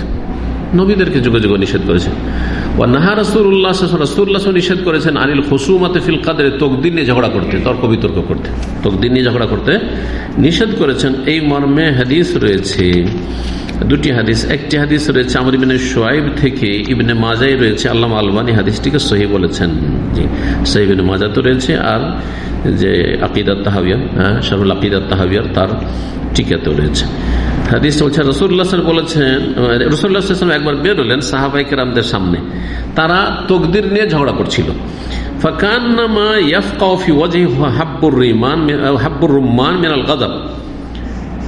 নবীদেরকে যুগে যুগে নিষেধ করেছেন। নিষেধ করেছেন আনিল খুসুমাতে ফিল কাদের তকদিন নিয়ে ঝগড়া করতে, তর্ক বিতর্ক করতে তকদিন নিয়ে ঝগড়া করতে নিষেধ করেছেন। এই মর্মে হাদিস রয়েছে, দুটি হাদিস, একটি হাদিস রয়েছে, আমার ইবিনে সোয়াইব থেকে ইবনে মাজাই রয়েছে আল্লাহ আলবানী হাদিসটিকে সহি বলেছেন। জি সহিবিনে মাজা তো রয়েছে, আর যে আকিদাত তাহাবিয়া হ্যাঁ শাহুল আকিদাত তাহাবিয়ার তার টিকাতেও রয়েছে। বলেছেন একবার সামনে। তারা তকদির নিয়ে ঝগড়া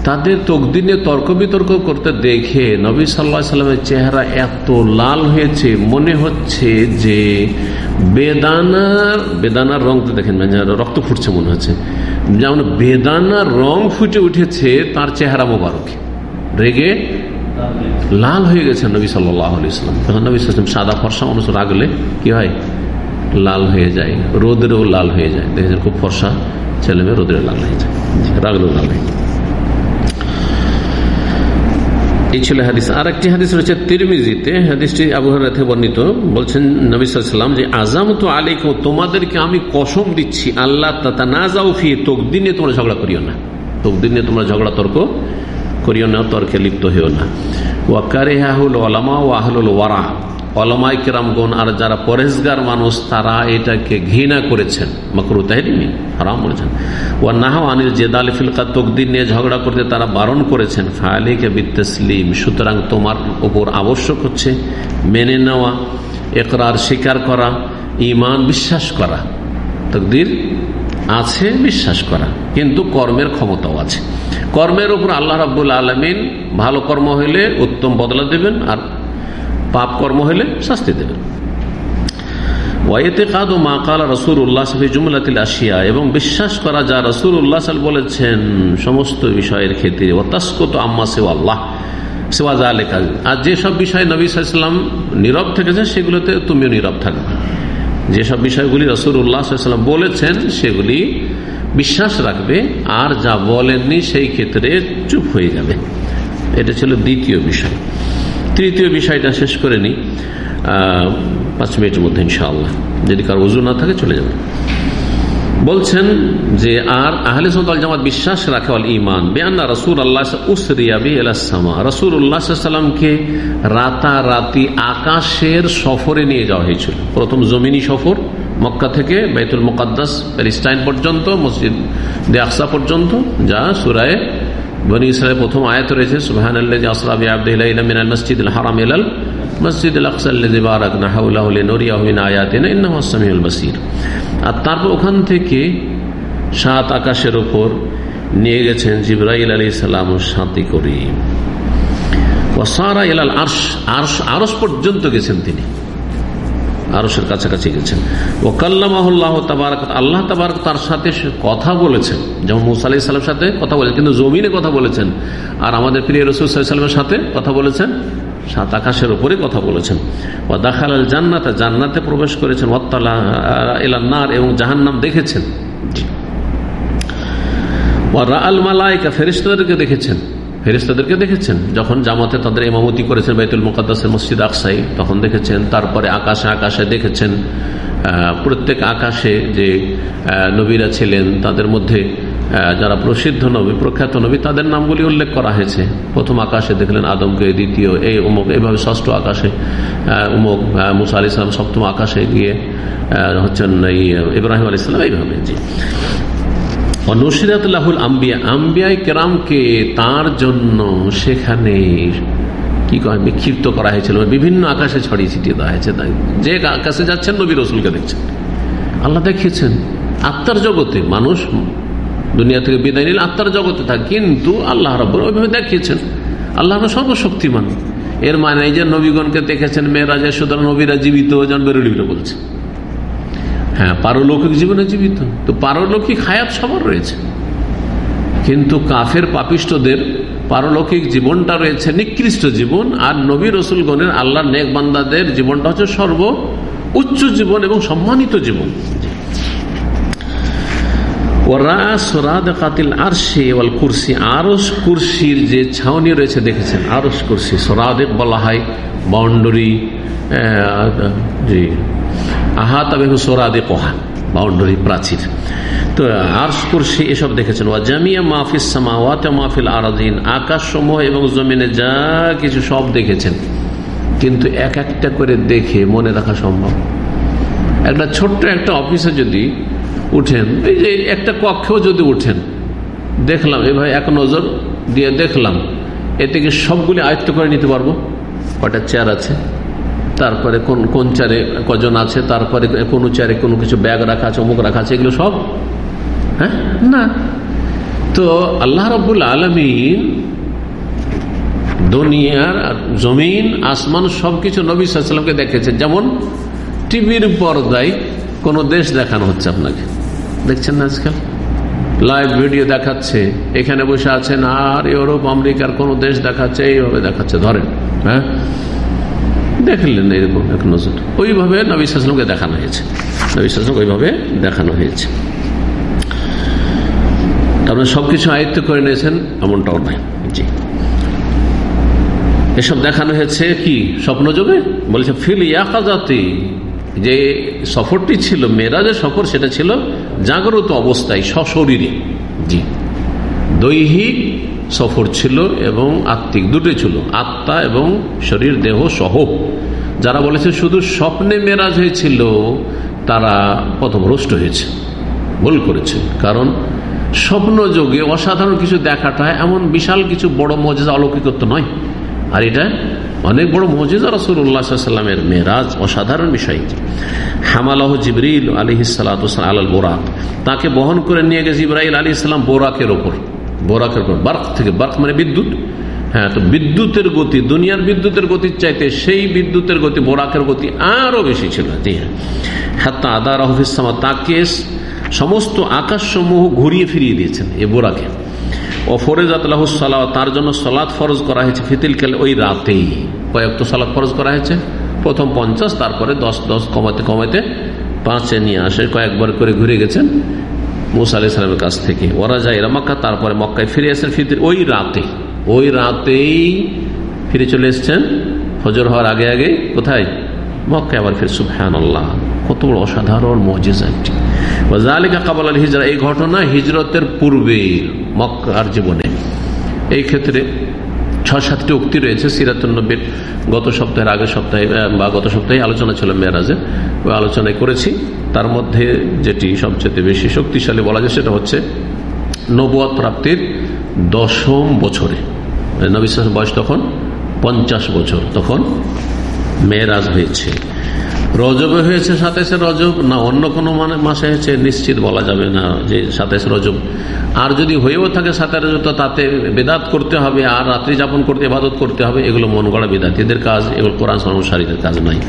তাদের তকদিনে তর্ক বিতর্ক করতে দেখে নবী সাল্লা সাল্লামের চেহারা এত লাল হয়েছে, মনে হচ্ছে যে বেদানার বেদানার রং তো দেখেন রক্ত ফুটছে মনে হচ্ছে। যেমন বেদানার রং ফুটে উঠেছে, তার চেহারা মোবারকে। রেগে লাল হয়ে গেছে নবী সাল্লাম। তখন নবী সাল্লাম সাদা ফর্সা মানুষ রাগলে কি হয়? লাল হয়ে যায়, রোদেরও লাল হয়ে যায়। দেখেছেন খুব ফর্সা ছেলে মেয়ে রোদের লাল হয়ে যায়, রাগলেও লাল হয়ে এই ছিল হাদিস। আর একটি হাদিস রয়েছে তিরমিজিতে। হাদিসটি আবহাওয়া বর্ণিত। বলছেন নবিসাম যে আজাম তো আলিক তোমাদেরকে আমি কসম দিচ্ছি, আল্লাহ তাতা না যাও ফি তকদিন তোমরা ঝগড়া করিও না। তকদিন তোমরা ঝগড়া, তর্ক করিও না, তর্কে লিপ্ত হইও না। ওয়াকারে আহুল ওলামা ও আহলুল ওয়ারা অলমাই কেরামগণ আর যারা পরেশগার মানুষ, তারা এটাকে ঘৃণা করেছেন। মকরু তাহরিমি হারাম বলেছেন। ও নাহ আনিল জেদাল ফিলকা তকদিন নিয়ে ঝগড়া করতে তারা বারণ করেছেন। ফায়ালিকে বিত্তসলিম, সুতরাং তোমার ওপর আবশ্যক হচ্ছে মেনে নেওয়া একরার স্বীকার করা ইমান বিশ্বাস করা। তকদির আছে, বিশ্বাস করা। কিন্তু কর্মের ক্ষমতাও আছে। কর্মের উপর আল্লাহ রাবুল আলমিন ভালো কর্ম হইলে উত্তম বদলা দেবেন আর পাপ কর্ম হলে শাস্তি দেবেন। মা কালা এবং বিশ্বাস করা যা রসুল বলেছেন, সমস্ত বিষয়ের ক্ষেত্রে। আম্মা আল্লাহ আর যেসব বিষয়ে নবী সাল্লাম নীরব থেকেছে সেগুলোতে তুমিও নীরব থাকবে। যেসব বিষয়গুলি রসুল উল্লাহাম বলেছেন, সেগুলি বিশ্বাস রাখবে, আর যা বলেননি সেই ক্ষেত্রে চুপ হয়ে যাবে। এটা ছিল দ্বিতীয় বিষয়। তৃতীয় বিষয়টা শেষ করে নি পাঁচ মিনিটের মধ্যে ইনশাআল্লাহ। যদি কারও উজু না থাকে চলে যাবে। বলছেন যে আর আহলে সন্তাল জামাত বিশ্বাস রাখে অল ইমান বেআনা রসুল আল্লাহ উসরিয়াবি এলাসমা রসুল উল্লাহ সাল্লামকে রাতারাতি আকাশের সফরে নিয়ে যাওয়া হয়েছিল। প্রথম জমিনী সফর মক্কা থেকে বেতুল মোকাদ্দাস প্যারিস্টাইন পর্যন্ত, মসজিদ দে আকসা পর্যন্ত, যা সুরায় বনি ইসরায়েল প্রথম আয়াত রয়েছে সুবাহান আসরাবি আবদিল্লাহ মিনাল মসজিদ হারাম এলাল মসজিদ বসির। আর তারপর ওখান থেকে সাত আকাশের ওপর নিয়ে গেছেন ওসারা এলাল আরশ আরশ পর্যন্ত গেছেন তিনি। কাছাকাছি গেছেন। ও কাল্লামাহুল্লাহ আল্লাহ তাবারক তার সাথে কথা বলেছেন। যেমন মুসা সাথে কথা বলেছেন, কিন্তু জমিনে কথা বলেছেন। আর আমাদের প্রিয় রসুল সাথে কথা বলেছেন সাত আকাশের উপরে কথা বলেছেন। ও দাখাল আল জান্নাতে জান্নাতে প্রবেশ করেছেন। ওয়াত্তালা এলান্নার এবং জাহান্নাম দেখেছেন। ও রা আল মালাইকা ফেরিস্তাদেরকে দেখেছেন। ফেরিস্তাদেরকে দেখেছেন। যখন জামাতে তাদের এমামতি করেছেন বাইতুল মুকাদ্দাসের মসজিদ আকসাই তখন দেখেছেন। তারপরে আকাশে আকাশে দেখেছেন। প্রত্যেক আকাশে যে নবীরা ছিলেন তাদের মধ্যে যারা প্রসিদ্ধ নবী, প্রখ্যাত নবী, তাদের নামগুলি উল্লেখ করা হয়েছে। প্রথম আকাশে দেখলেন আদমকে, দ্বিতীয় এই উমুক এইভাবে ষষ্ঠ আকাশে উমুক মুসা আলি ইসলাম সপ্তম আকাশে গিয়ে হচ্ছেন এই ইব্রাহিম আলি ইসলাম এইভাবে, জি। নসিরাতুল্লাহুল আম্বিয়া, আম্বিয়াই কেরামকে তার জন্য সেখানে কি কয়, বিক্ষিপ্ত করা হয়েছিল। বিভিন্ন আকাশে ছড়িয়ে ছিটিয়ে দেওয়া হয়েছে যে আকাশে যাচ্ছেন, নবী রসুলকে দেখছেন। আল্লাহ দেখিয়েছেন, আত্মার জগতে মানুষ দুনিয়া থেকে বিদায় নিলে আত্মার জগতে থাকে। কিন্তু আল্লাহ রব্বর ওইভাবে দেখিয়েছেন। আল্লাহ সর্বশক্তিমান। এর মানে যে নবীগণকে দেখেছেন মেয়েরাজের সুতরাং নবীরা জীবিত জন বেরুলিবিরা বলছে। হ্যাঁ পারলৌকিক জীবনে জীবিত। তো পারলৌকিক হায়াত সবার রয়েছে। কিন্তু কাফের পাপিষ্টদের পারলৌকিক জীবনটা রয়েছে নিকৃষ্ট জীবন, আর নবী রসুলগণের আল্লাহ নেক বান্দাদের জীবনটা হচ্ছে সর্ব উচ্চ জীবন এবং সম্মানিত জীবন। কুরসির যে ছাউনি রয়েছে, দেখেছেন? আরস কুরসি, সরাদেক বলা হয়, বাউন্ডারি জি, আহাত সোরাদে কহা বাউন্ডারি প্রাচীর। তো আর্স কুরসি এসব দেখেছেন। ওয়া জামিয়া মাহফিস সামাওয়াত মাহফিল আরাদিন আকাশ সমূহ এবং জমিনে যা কিছু সব দেখেছেন। কিন্তু এক একটা করে দেখে মনে রাখা সম্ভব। একটা ছোট্ট একটা অফিসে যদি উঠেন। এই যে একটা কক্ষেও যদি উঠেন দেখলাম এভাবে এক নজর দিয়ে দেখলাম এ থেকে সবগুলি আয়ত্ত করে নিতে পারব। কটা চেয়ার আছে? তারপরে কোন কোন চারে কজন আছে? তারপরে কোন চারে কোনো কিছু ব্যাগ রাখা আছে অমুক রাখা আছে এগুলো সব? হ্যাঁ? না। তো আল্লাহ রবুল আলমিন দুনিয়ার জমিন আসমান সবকিছু নবী সাল্লামকে দেখেছেন। যেমন টিভির পর্দায় কোন দেশ দেখানো হচ্ছে আপনাকে। দেখছেন না আজকাল? লাইভ ভিডিও দেখাচ্ছে। এখানে বসে আছেন, আর ইউরোপ আমেরিকার কোন দেশ দেখাচ্ছে, এইভাবে দেখাচ্ছে। ধরেন হ্যাঁ? দেখলেন এরকম এক নজর। ওইভাবে নবী সালামকে দেখানো হয়েছে। নবী সালাম ওইভাবে দেখানো হয়েছে। তারপরে সবকিছু আয়ত্ত করে নিয়েছেন, এমনটাও নয়। জি। এসব দেখানো হয়েছে কি? স্বপ্ন যোগে বলেছে, ফিল ইয়াকাজাতে। যে সফরটি ছিল মেয়েরা যে সফর সেটা ছিল জাগ্রত অবস্থায় সশরীরে। জি। দৈহিক সফর ছিল এবং আত্মিক দুটোই ছিল আত্মা এবং শরীর দেহ সহ। যারা বলেছে শুধু স্বপ্নে মেরাজ হয়েছিল তারা পথভ্রষ্ট হয়েছে ভুল করেছে। কারণ স্বপ্ন যোগে অসাধারণ কিছু দেখাটা এমন বিশাল কিছু বড় মজা অলৌকিকত্ব নয়। আর এটা অনেক বড় মজিজা রসুল্লাহামের মেয়েরাজ অসাধারণ বিষয় হামালাহ জিবরিল আলী সালাম আলাল বোরাক। তাকে বহন করে নিয়ে গেছে ইব্রাহিল আলী ইসলাম বোরাকের ওপর। বোরাকের ওপর, বার্ক থেকে বার্ক মানে বিদ্যুৎ। হ্যাঁ তো বিদ্যুতের গতি, দুনিয়ার বিদ্যুতের গতির চাইতে সেই বিদ্যুতের গতি, বোরাকের গতি আরও বেশি ছিল। জি হ্যাঁ। হাত্তা আদা রহফিসামা তাকে সমস্ত আকাশসমূহ ঘুরিয়ে ফিরিয়ে দিয়েছেন এ বোরাকে। ও ফরেজাতলাহ সালাহ তার জন্য সলাৎ ফরজ করা হয়েছে ফিতিল খেলে ওই রাতেই কয়েকটা সালাদ ফরজ করা হয়েছে। প্রথম পঞ্চাশ, তারপরে দশ দশ কমাতে কমাতে পাঁচে নিয়ে আসে, কয়েকবার করে ঘুরে গেছেন মুসা আলি সালামের কাছ থেকে। ওরা যায় মক্কা, তারপরে মক্কায় ফিরে আসেন ফিতির ওই রাতে। ওই রাতেই ফিরে চলে এসছেন। ফজর হওয়ার আগে আগে কোথায়? মক্কায় আবার ফির। সুফহান আল্লাহ কত বড় অসাধারণ মজিজা একটি। জালিকা কাবাল আল হিজরা, এই ঘটনা হিজরতের পূর্বে মক্কার জীবনে। এই ক্ষেত্রে ছ সাতটি উক্তি রয়েছে সিরাতুন্নবীর গত সপ্তাহের আগের সপ্তাহে বা গত সপ্তাহে আলোচনা ছিল মেয়েরাজে আলোচনায় করেছি। তার মধ্যে যেটি সবচেয়ে বেশি শক্তিশালী বলা যায় সেটা হচ্ছে নবুয়াদ প্রাপ্তির দশম বছরে। নবিশ্বাস বয়স তখন পঞ্চাশ বছর। তখন মেয়েরাজ হয়েছে। রজবে হয়েছে সাতাইশে রজব? না, অন্য কোনো মানে মাসে হয়েছে? নিশ্চিত বলা যাবে না যে সাতাইশ রজব। আর যদি হয়েও থাকে সাতাই রজব, তো তাতে বেদাত করতে হবে, আর রাত্রি যাপন করতে, ইবাদত করতে হবে, এগুলো মন গড়া বেদাতিদের কাজ এগুলো কোরআন সর্মসারীদের কাজ নয়।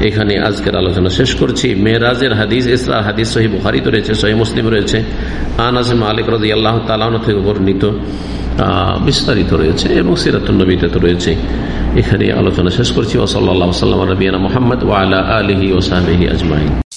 এখানে আজকের আলোচনা শেষ করছি। মেয়েরাজের হাদিস ইসরার হাদিস সহি বুহারিত রয়েছে সহি মুসলিম রয়েছে। আনাজ মালিক রাজি আল্লাহ তালান থেকে বর্ণিত। বিস্তারিত রয়েছে এবং সিরাতুন্নবীতে তো রয়েছে। এখানে আলোচনা শেষ করছি। ওসল্লা সাল্লাম রবিয়ানা মোহাম্মদ ওয়ালা আলহি ওসাহি আজমাইন।